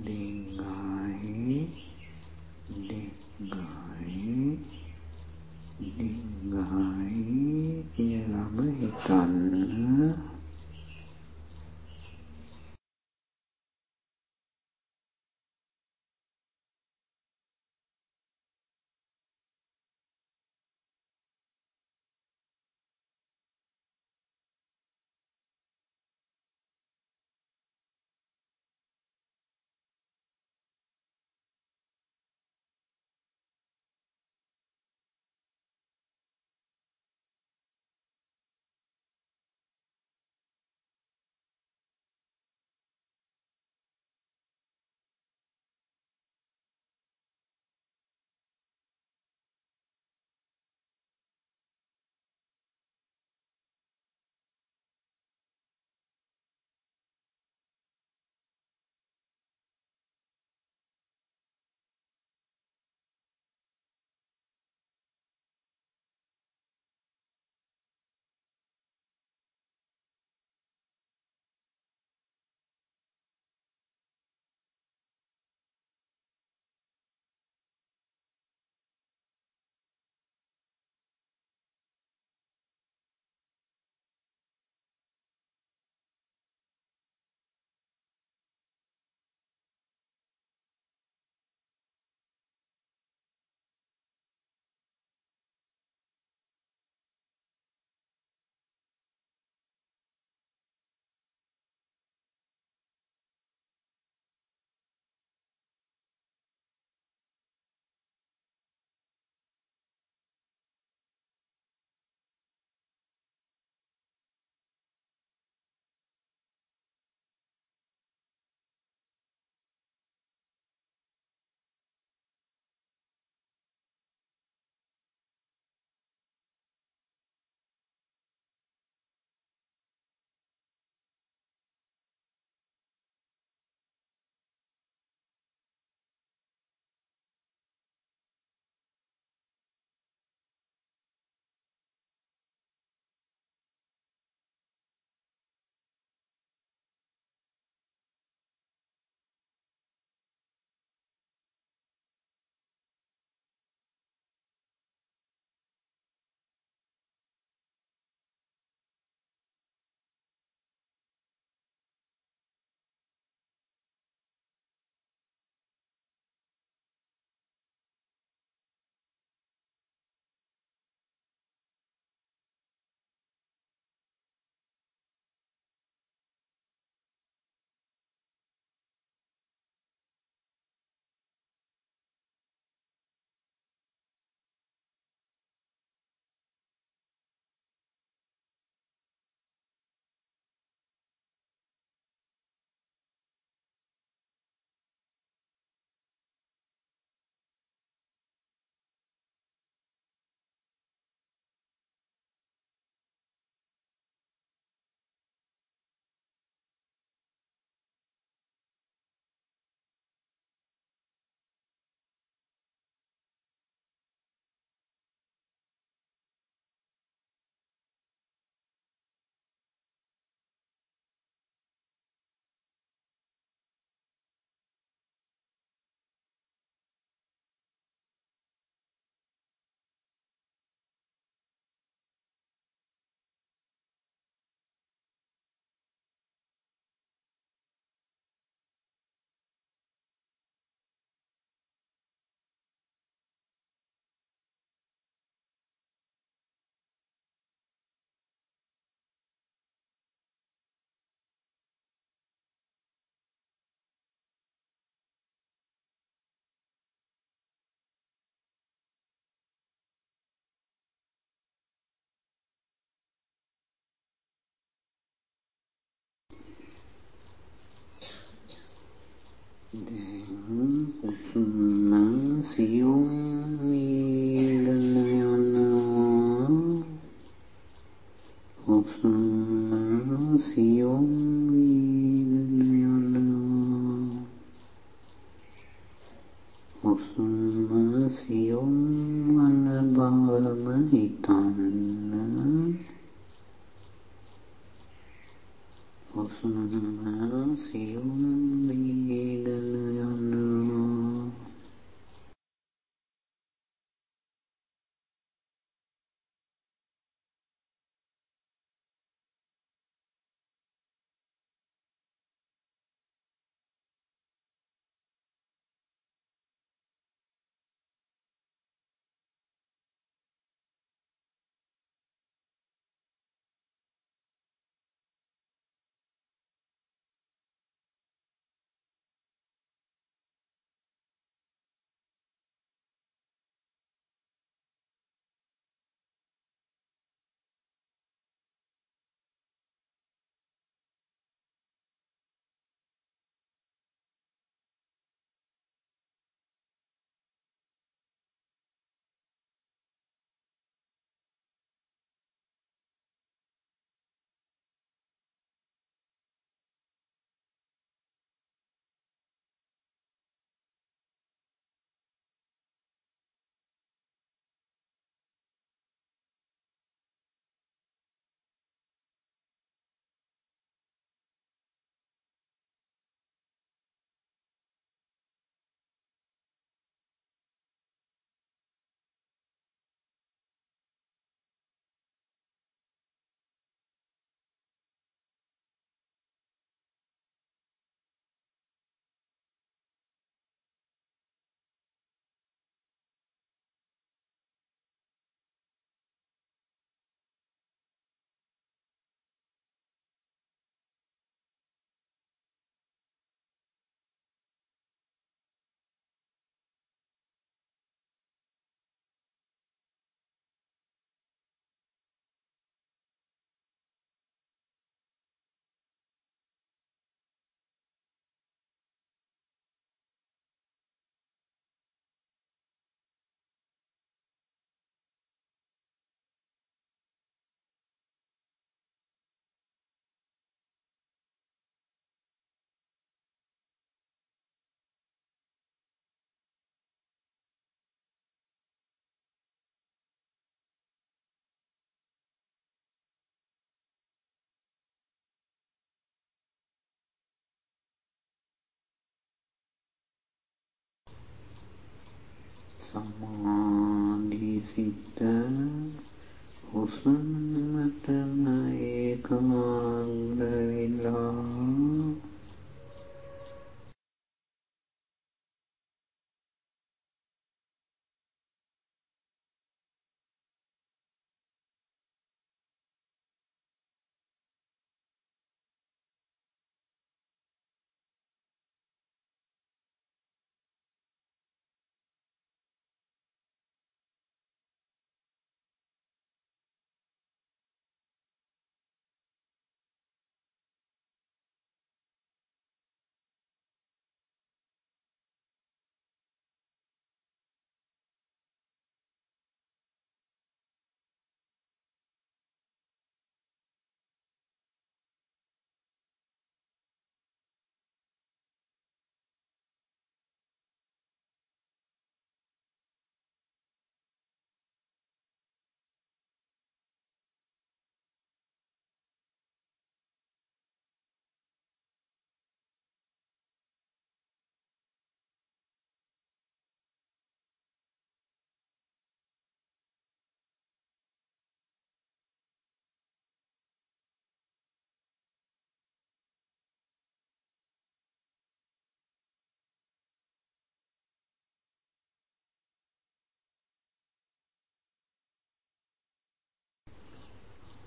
[SPEAKER 1] දිගයි දිගයි දිගයි කියලාම හිතන්න සමාධි සිත හුස්මටම ඒකාග්‍ර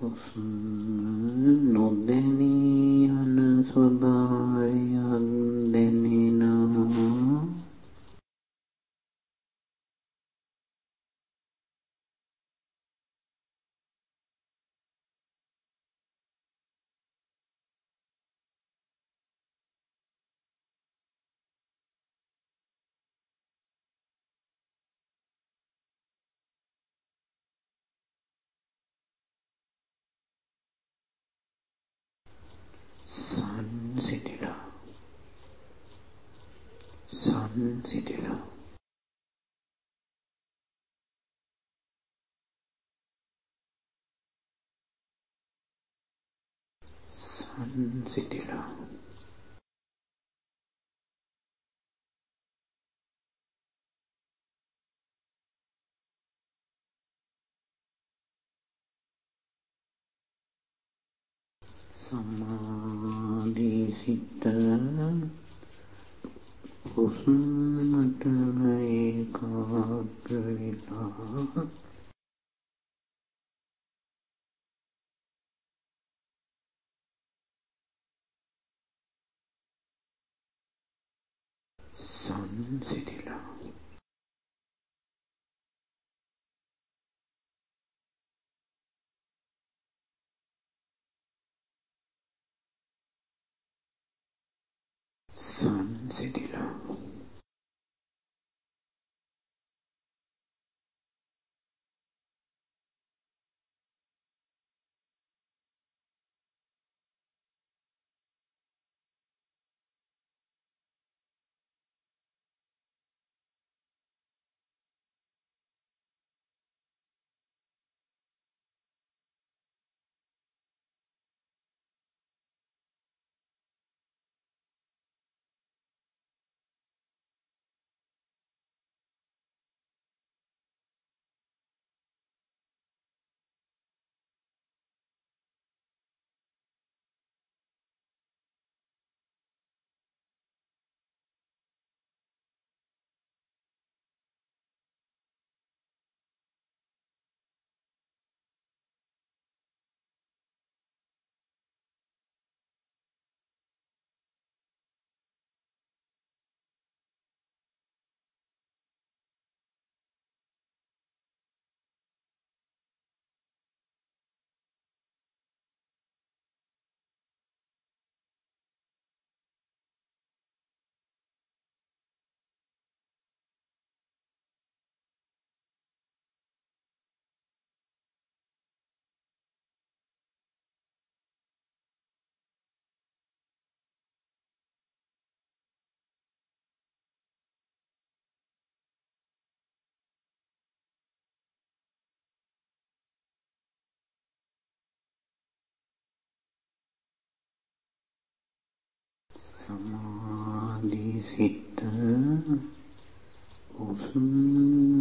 [SPEAKER 1] Mm-hmm. සිටිනවා. සිටිලා සම්මාදී සිතා හුස්මටම ඒකාග වෙලා सीधी राह සිත උසුම්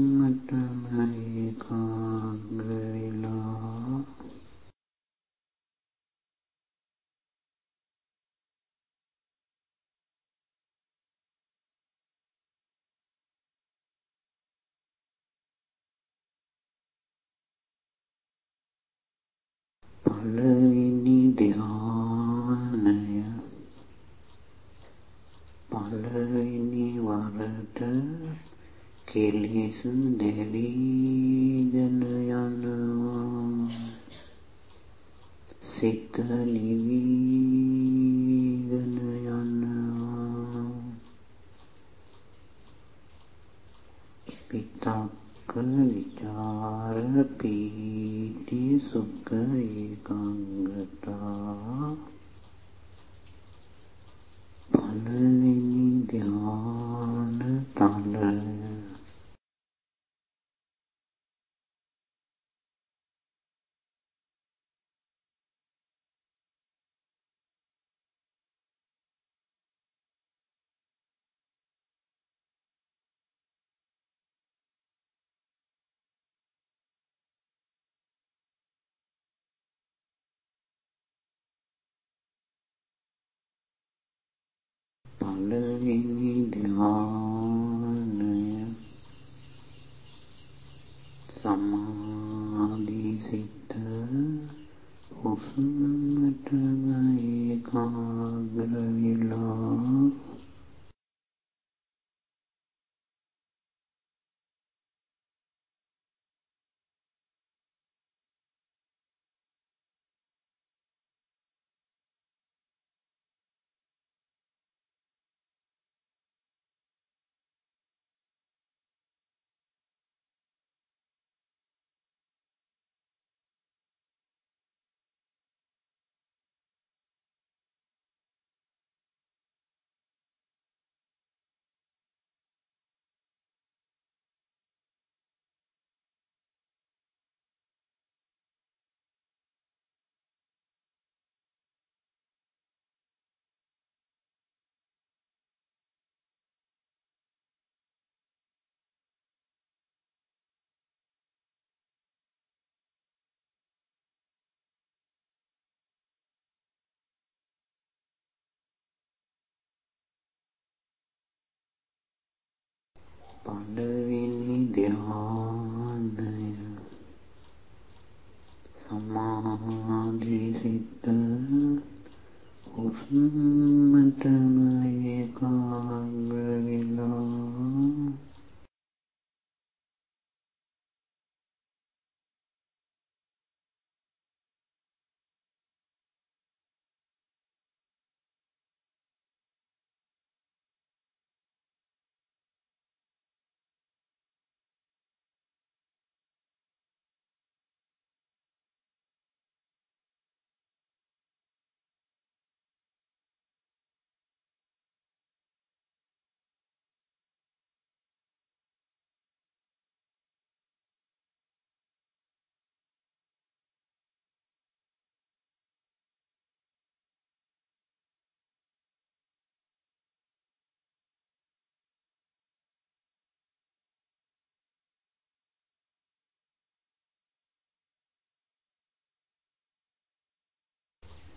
[SPEAKER 1] Hallelujah.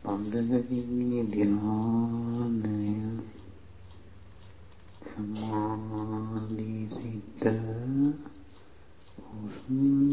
[SPEAKER 1] පන්දගින්නේ ධ්‍යානය සමාධි සිත හුස්ම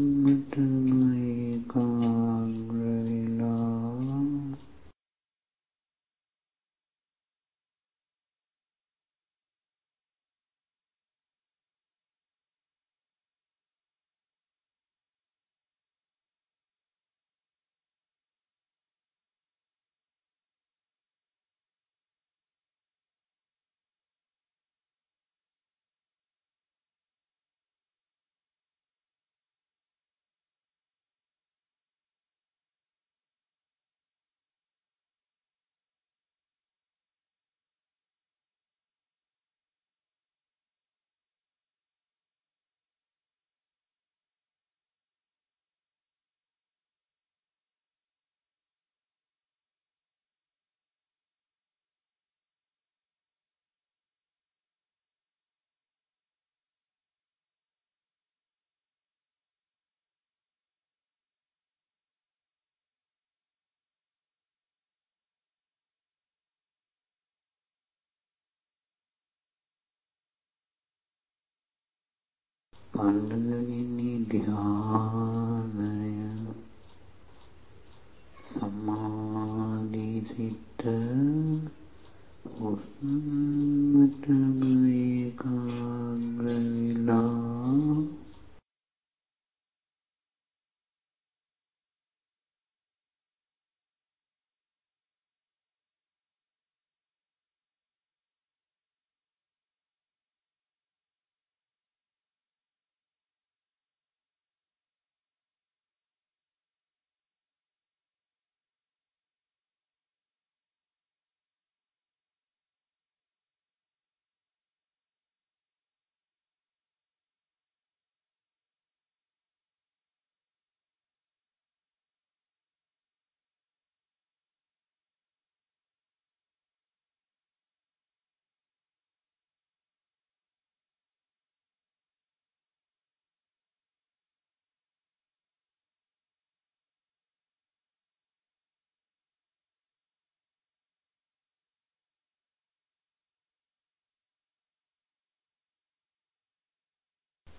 [SPEAKER 1] පන්නනනේ දිහා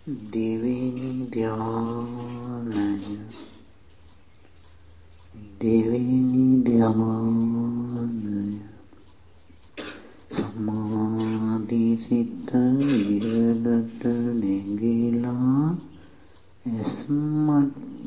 [SPEAKER 1] දෙවෙනි ධ්‍යානය දෙවෙනි ධ්‍යානය සමාධි සිත ඉරණට නැගිලා එස්මට්ටමින්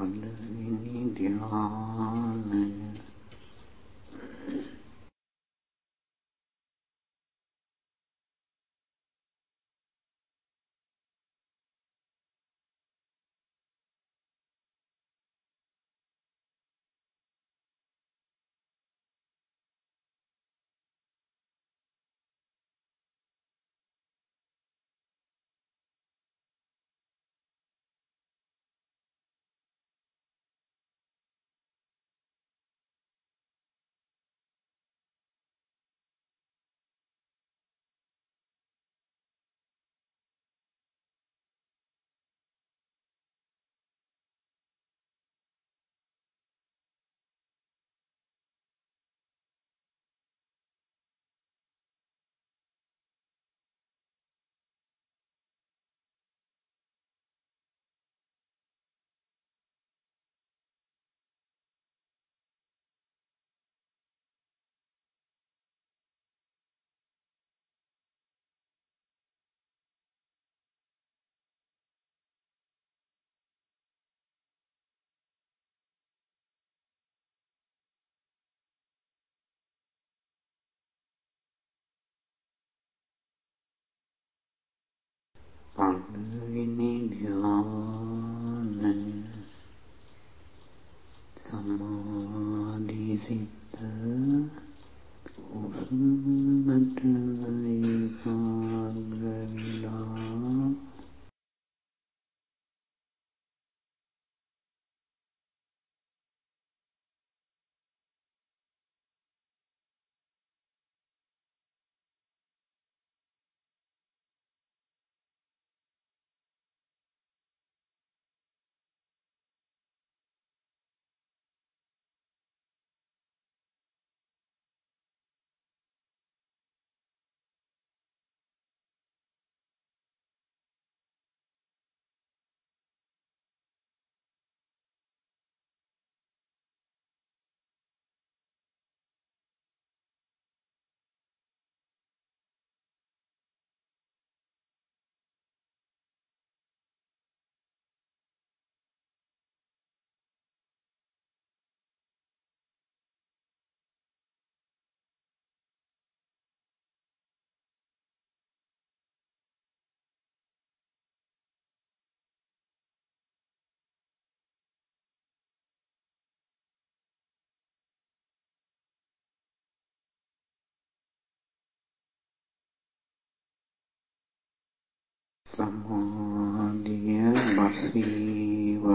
[SPEAKER 1] පළවෙනි ධ්‍යානය mm-hmm. සමාධිය බසීවා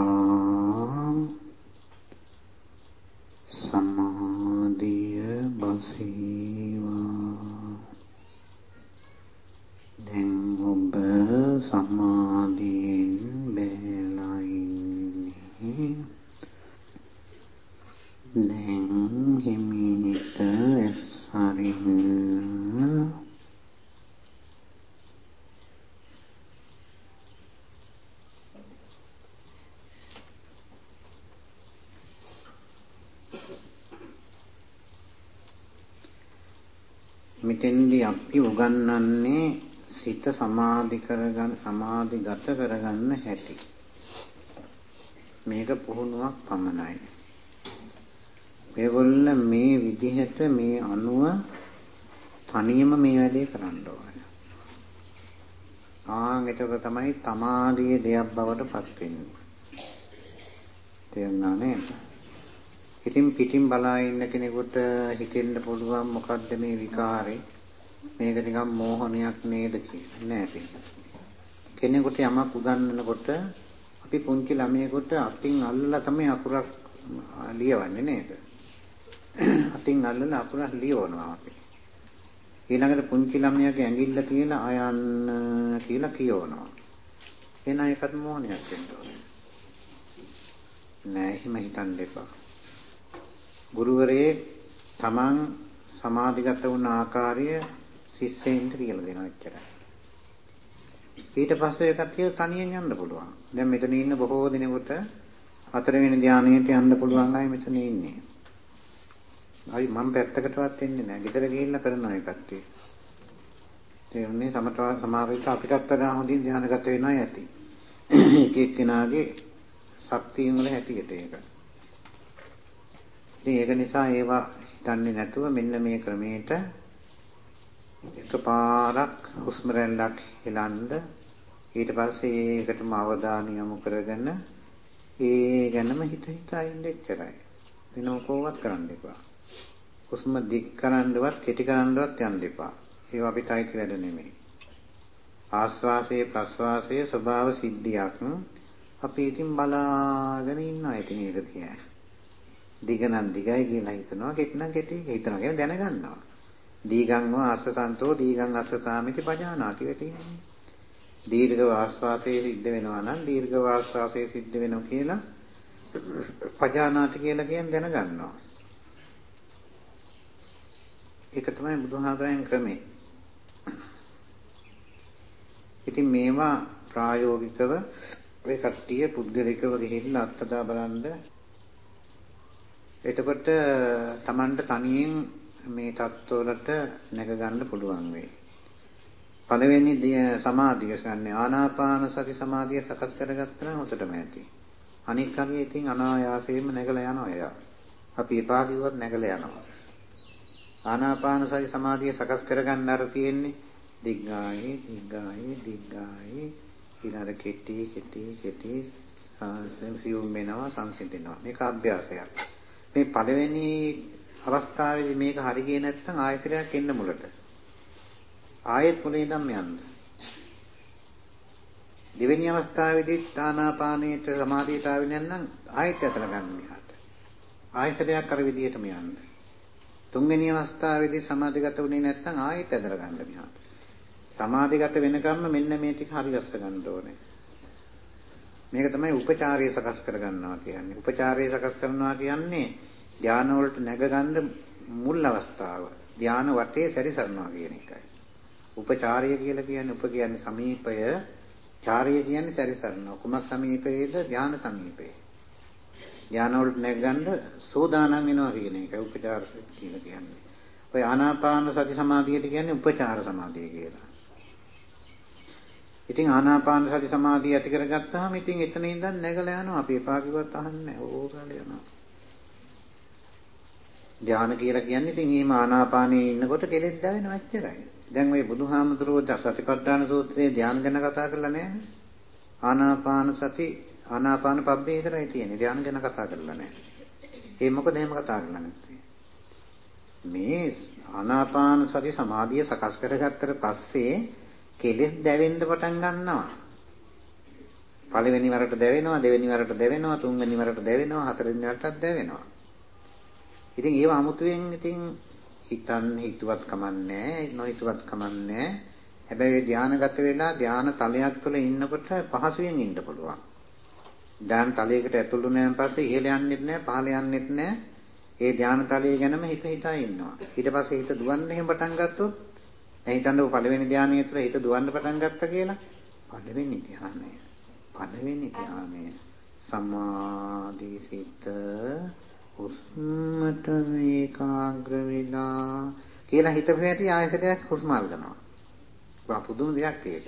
[SPEAKER 1] සමාධිය බසීවා දැන් ඔබ සමාධියෙන් බැලලා ඉන්නේ දැන් හිමිට හරින්න මෙතෙන්දී අපි උගන්වන්නේ සිත සමාධි කරගන්න සමාධිගත කරගන්න හැටි. මේක පුහුණුවක් පමණයි. මේගොල්ල මේ විදිහට මේ අනුව තනියම මේ වැඩේ කරන්න ඕනේ. ආන් එතකොට තමයි තමාදී දෙයක් බවට පත් වෙන්නේ. තේරුණා නේද? ඉතින් පිටින් බලා ඉන්න කෙනෙකුට හිතෙන්න පුළුවන් මොකද්ද මේ විකාරේ? මේක නිකන් මෝහනයක් නේද කියලා. නෑ කෙනෙකුට යමක් උගන්වනකොට අපි පුංචි ළමයෙකුට අතින් අල්ලලා තමයි අකුරක් ලියවන්නේ නේද? අතින් අල්ලලා අකුරක් ලියවනවා අපි. ඊළඟට පුංචි ළමයාගේ ඇඟිල්ල තියලා අයන්න කියලා කියවනවා. එන එකත් මෝහනයක් වෙන්න ඕනේ. නෑ එහෙම හිතන්න එපා. ගුරුවරයේ තමන් සමාධිගත වුණ ආකාරය ශිෂ්‍යයින්ට කියලා දෙනවා එච්චරයි. ඊට පස්සේ කට්ටිය තනියෙන් යන්න පුළුවන්. දැන් මෙතන ඉන්න බොහෝ දෙනෙකුට හතරවෙනි ධානයට යන්න පුළුවන් අය මෙතන ඉන්නේ. අයි මම පැත්තකටවත් එන්නේ නැහැ. ගෙදර ගිහිල්ලා කරනවා ඒ කට්ටිය. තේරුණේ සමත සමාවිත අපිටත් වඩා හොඳින් ධානගත වෙනවා ඇති. එක එක්කෙනාගේ ශක්තියින් වල හැටියට ඒක. ඉතින් ඒක නිසා ඒවා හිතන්නේ නැතුව මෙන්න මේ ක්‍රමයට එකපාරක් හුස්ම රැල්ලක් හෙලන්න ඊට පස්සේ ඒකටම අවධානය යොමු කරගෙන ඒ ගැනම හිත හිතා ඉන්න එච්චරයි. වෙන මොකවත් කරන්න එපා. හුස්ම දික් කරන්නවත් කෙටි කරන්නවත් යන්න එපා. ඒවා අපිට අයිති වැඩ නෙමෙයි. ආස්වාසයේ ප්‍රස්වාසයේ ස්වභාව සිද්ධියක් අපි ඉතින් බලාගෙන ඉන්නවා ඉතින් ඒක තියා. දිග නම් දිගයි කියලා හිතනවා කෙටි නම් කෙටි හිතනවා කියලා දැනගන්නවා. දීගං වා අස්සසන්තෝ දීගං අස්සසාමිති පජානාති වෙතිනේ. දීර්ඝ වාස්වාසයේ සිද්ධ වෙනවා නම් දීර්ඝ වාස්වාසයේ සිද්ධ වෙනවා කියලා පජානාති කියලා කියන්නේ දැනගන්නවා. ඒක තමයි බුදුහාමරයන් ක්‍රමේ. ඉතින් මේවා ප්‍රායෝගිකව ඔය කට්ටිය පුද්ගලිකව ගිහිල්ලා අත්දැක බලන්න. එතකොට Tamanට තනියෙන් මේ தত্ত্বවලට නැග ගන්න පුළුවන් වෙයි. පළවෙනි සමාධිය ගන්න ආනාපාන සති සමාධිය සකස් කරගත්තා නම් උසටම ඇති. අනික් අපි ඉතින් අනායාසයෙන්ම නැගලා යනවා එයා. අපි එපා කිව්වත් නැගලා යනවා. ආනාපාන සති සමාධිය සකස් කරගන්න අර තියෙන්නේ දිග්ගායි දිග්ගායි දිග්ගායි ඊළඟ කෙටි කෙටි කෙටි සංසියුම් වෙනවා සංසිඳෙනවා. මේක අභ්‍යාසයක්. මේ පළවෙනි අවස්ථාවේදී මේක හරි ගියේ නැත්නම් ආයතනයක් එන්න මුලට. ආයෙත් මුලින් ඉඳන් යන්න. දෙවෙනි අවස්ථාවේදී ආනාපානයට සමාධියට ආවෙ නැත්නම් ආයෙත් ඇතල ගන්න මෙහාට. ආයතනයක් අර විදිහටම යන්න. තුන්වෙනි අවස්ථාවේදී සමාධිගත වුණේ නැත්නම් ආයෙත් ඇදලා ගන්න මෙහාට. සමාධිගත වෙනකම්ම මෙන්න මේ ටික හරි ගස්ස ගන්න ඕනේ. මේක තමයි උපචාරය සකස් කර ගන්නවා කියන්නේ. උපචාරය සකස් කරනවා කියන්නේ ධාන වලට නැග ගන්න මුල් අවස්ථාව. ධාන වටේ සැරිසරනවා කියන එකයි. උපචාරය කියලා කියන්නේ උප කියන්නේ සමීපය, චාරය කියන්නේ සැරිසරනවා. කුමක් සමීපයේද? ධාන සමීපයේ. ධාන වලට නැග ගන්න සෝදානම් වෙනවා කියන එකයි උපචාර කියලා කියන්නේ. ඔය ආනාපාන සති සමාධියට කියන්නේ උපචාර සමාධිය කියලා. ඉතින් ආනාපාන සති සමාධිය ඇති කරගත්තාම ඉතින් එතන ඉඳන් නැගලා යනවා අපි එපා කිව්වත් අහන්නේ ඕගාල යනවා. ධාන කියලා කියන්නේ ඉතින් මේ ආනාපානයේ ඉන්නකොට කෙලෙස් දැවෙනවා එච්චරයි. දැන් ওই බුදුහාමුදුරුවෝ සතිපට්ඨාන සූත්‍රයේ ධාන ගැන කතා කරලා නැහැ. ආනාපාන සති ආනාපාන පබ්බේ විතරයි තියෙන්නේ. ධාන ගැන කතා කරලා නැහැ. ඒ මොකද එහෙම කතා කරලා නැත්තේ? මේ ආනාපාන සති සමාධිය සකස් කරගත්තට පස්සේ කෙලෙස් දැවෙන්න පටන් ගන්නවා. පළවෙනි වරට දැවෙනවා, දෙවෙනි වරට දැවෙනවා, තුන්වෙනි වරට දැවෙනවා, හතරවෙනි වරටත් දැවෙනවා. ඉතින් ඒව 아무තුවෙන් ඉතින් හිතන්න හිතුවත් කමන්නේ, නොහිතුවත් කමන්නේ. හැබැයි ධානගත වෙලා ධාන තලයක් තුළ ඉන්නකොට පහසුවෙන් ඉන්න පුළුවන්. ධාන තලයකට ඇතුළු වුණාන් පස්සේ ඉහළ යන්නෙත් නැහැ, පහළ යන්නෙත් නැහැ. ඒ ධාන තලයේ ගැනම හිත හිතා ඉන්නවා. ඊට පස්සේ හිත දුවන්න එහෙම පටන් ගත්තොත් දැන් හිතන්නකො පළවෙනි ධානයේ තුළ හිත දුවන්න පටන් ගත්තා කියලා. පළවෙනි ධානය. පළවෙනි ධානය. සමාධි සිත හුස්මට ඒකාග්‍ර වෙලා කියලා හිතපු ඇති ආයතනයක් හුස්ම අල්ලනවා. බා පුදුම දෙයක් ඒක.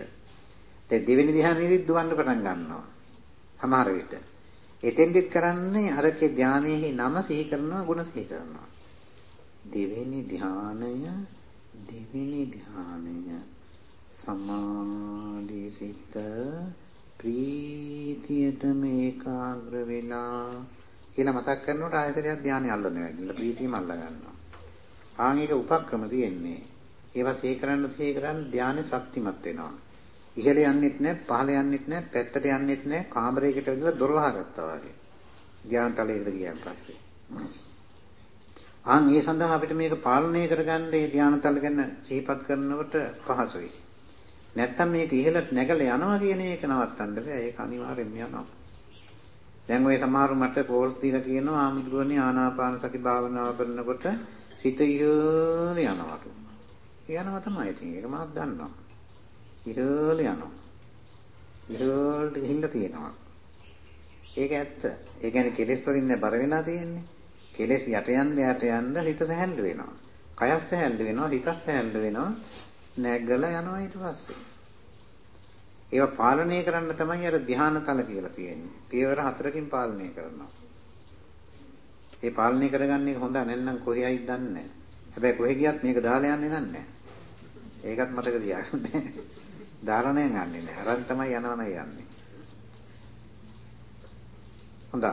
[SPEAKER 1] දැන් දෙවෙනි ධ්‍යානෙදිත් දුවන්න පටන් ගන්නවා. සමහර විට. එතෙන්දිත් කරන්නේ අරකේ ධානයේ නම සිහි කරනවා ගුණ සිහි කරනවා. දෙවෙනි ධානය දෙවෙනි ධානය සමාධි සිත ප්‍රීතියට මේකාග්‍ර වෙලා කියලා මතක් කරනකොට ආයතනයක් ධානය අල්ලනවා කියලා ප්‍රීතියම අල්ල ගන්නවා. ආන් ඒක උපක්‍රම තියෙන්නේ. ඒවා සීකරන්න සීකරන්න ධානය ශක්තිමත් වෙනවා. ඉහළ යන්නෙත් නැහැ, පහළ යන්නෙත් නැහැ, පැත්තට යන්නෙත් නැහැ, කාමරයකට විදලා දොර වහගත්තා වගේ. ධාන තලයකට ගියන් පස්සේ. ආන් ඒ සඳහා අපිට මේක පාලනය කරගන්න මේ ධාන තල ගැන සිහිපත් කරනකොට පහසුයි. නැත්තම් මේක ඉහළට නැගලා යනවා කියන එක නවත්තන්න බෑ. ඒක අනිවාර්යෙන්ම යනවා. දැන් ওই සමහරු මට කෝල්ස් දීලා කියනවා ආමුදුරනේ ආනාපාන සති භාවනාව කරනකොට සිත ඉහළ යනවා. යනවා තමයි ඉතින් ඒක මම දන්නවා. ඉහළ යනවා. ඉහළට ගිහිල්ලා තියෙනවා. ඒක ඇත්ත. ඒ කියන්නේ කෙලෙස් වලින් බර වෙලා තියෙන්නේ. කෙලෙස් යට යන්න යට යන්න හිත සැහැල්ලු වෙනවා. කයස් සැහැල්ලු වෙනවා, හිතස් සැහැල්ලු වෙනවා. නැගලා යනවා ඊට පස්සේ. ඒවා පාලනය කරන්න තමයි අර ධානාතල කියලා තියෙන්නේ. පියවර හතරකින් පාලනය කරනවා. ඒ පාලනය කරගන්න එක හොඳ නැත්නම් කොහේයිද දන්නේ නැහැ. හැබැයි කොහෙ ගියත් මේක දාලා යන්නේ නැහැ. ඒකත් මතක තියාගන්න. ධාරණයෙන් යන්නේ නැහැ. අරන් තමයි යනවනේ යන්නේ. හොඳයි.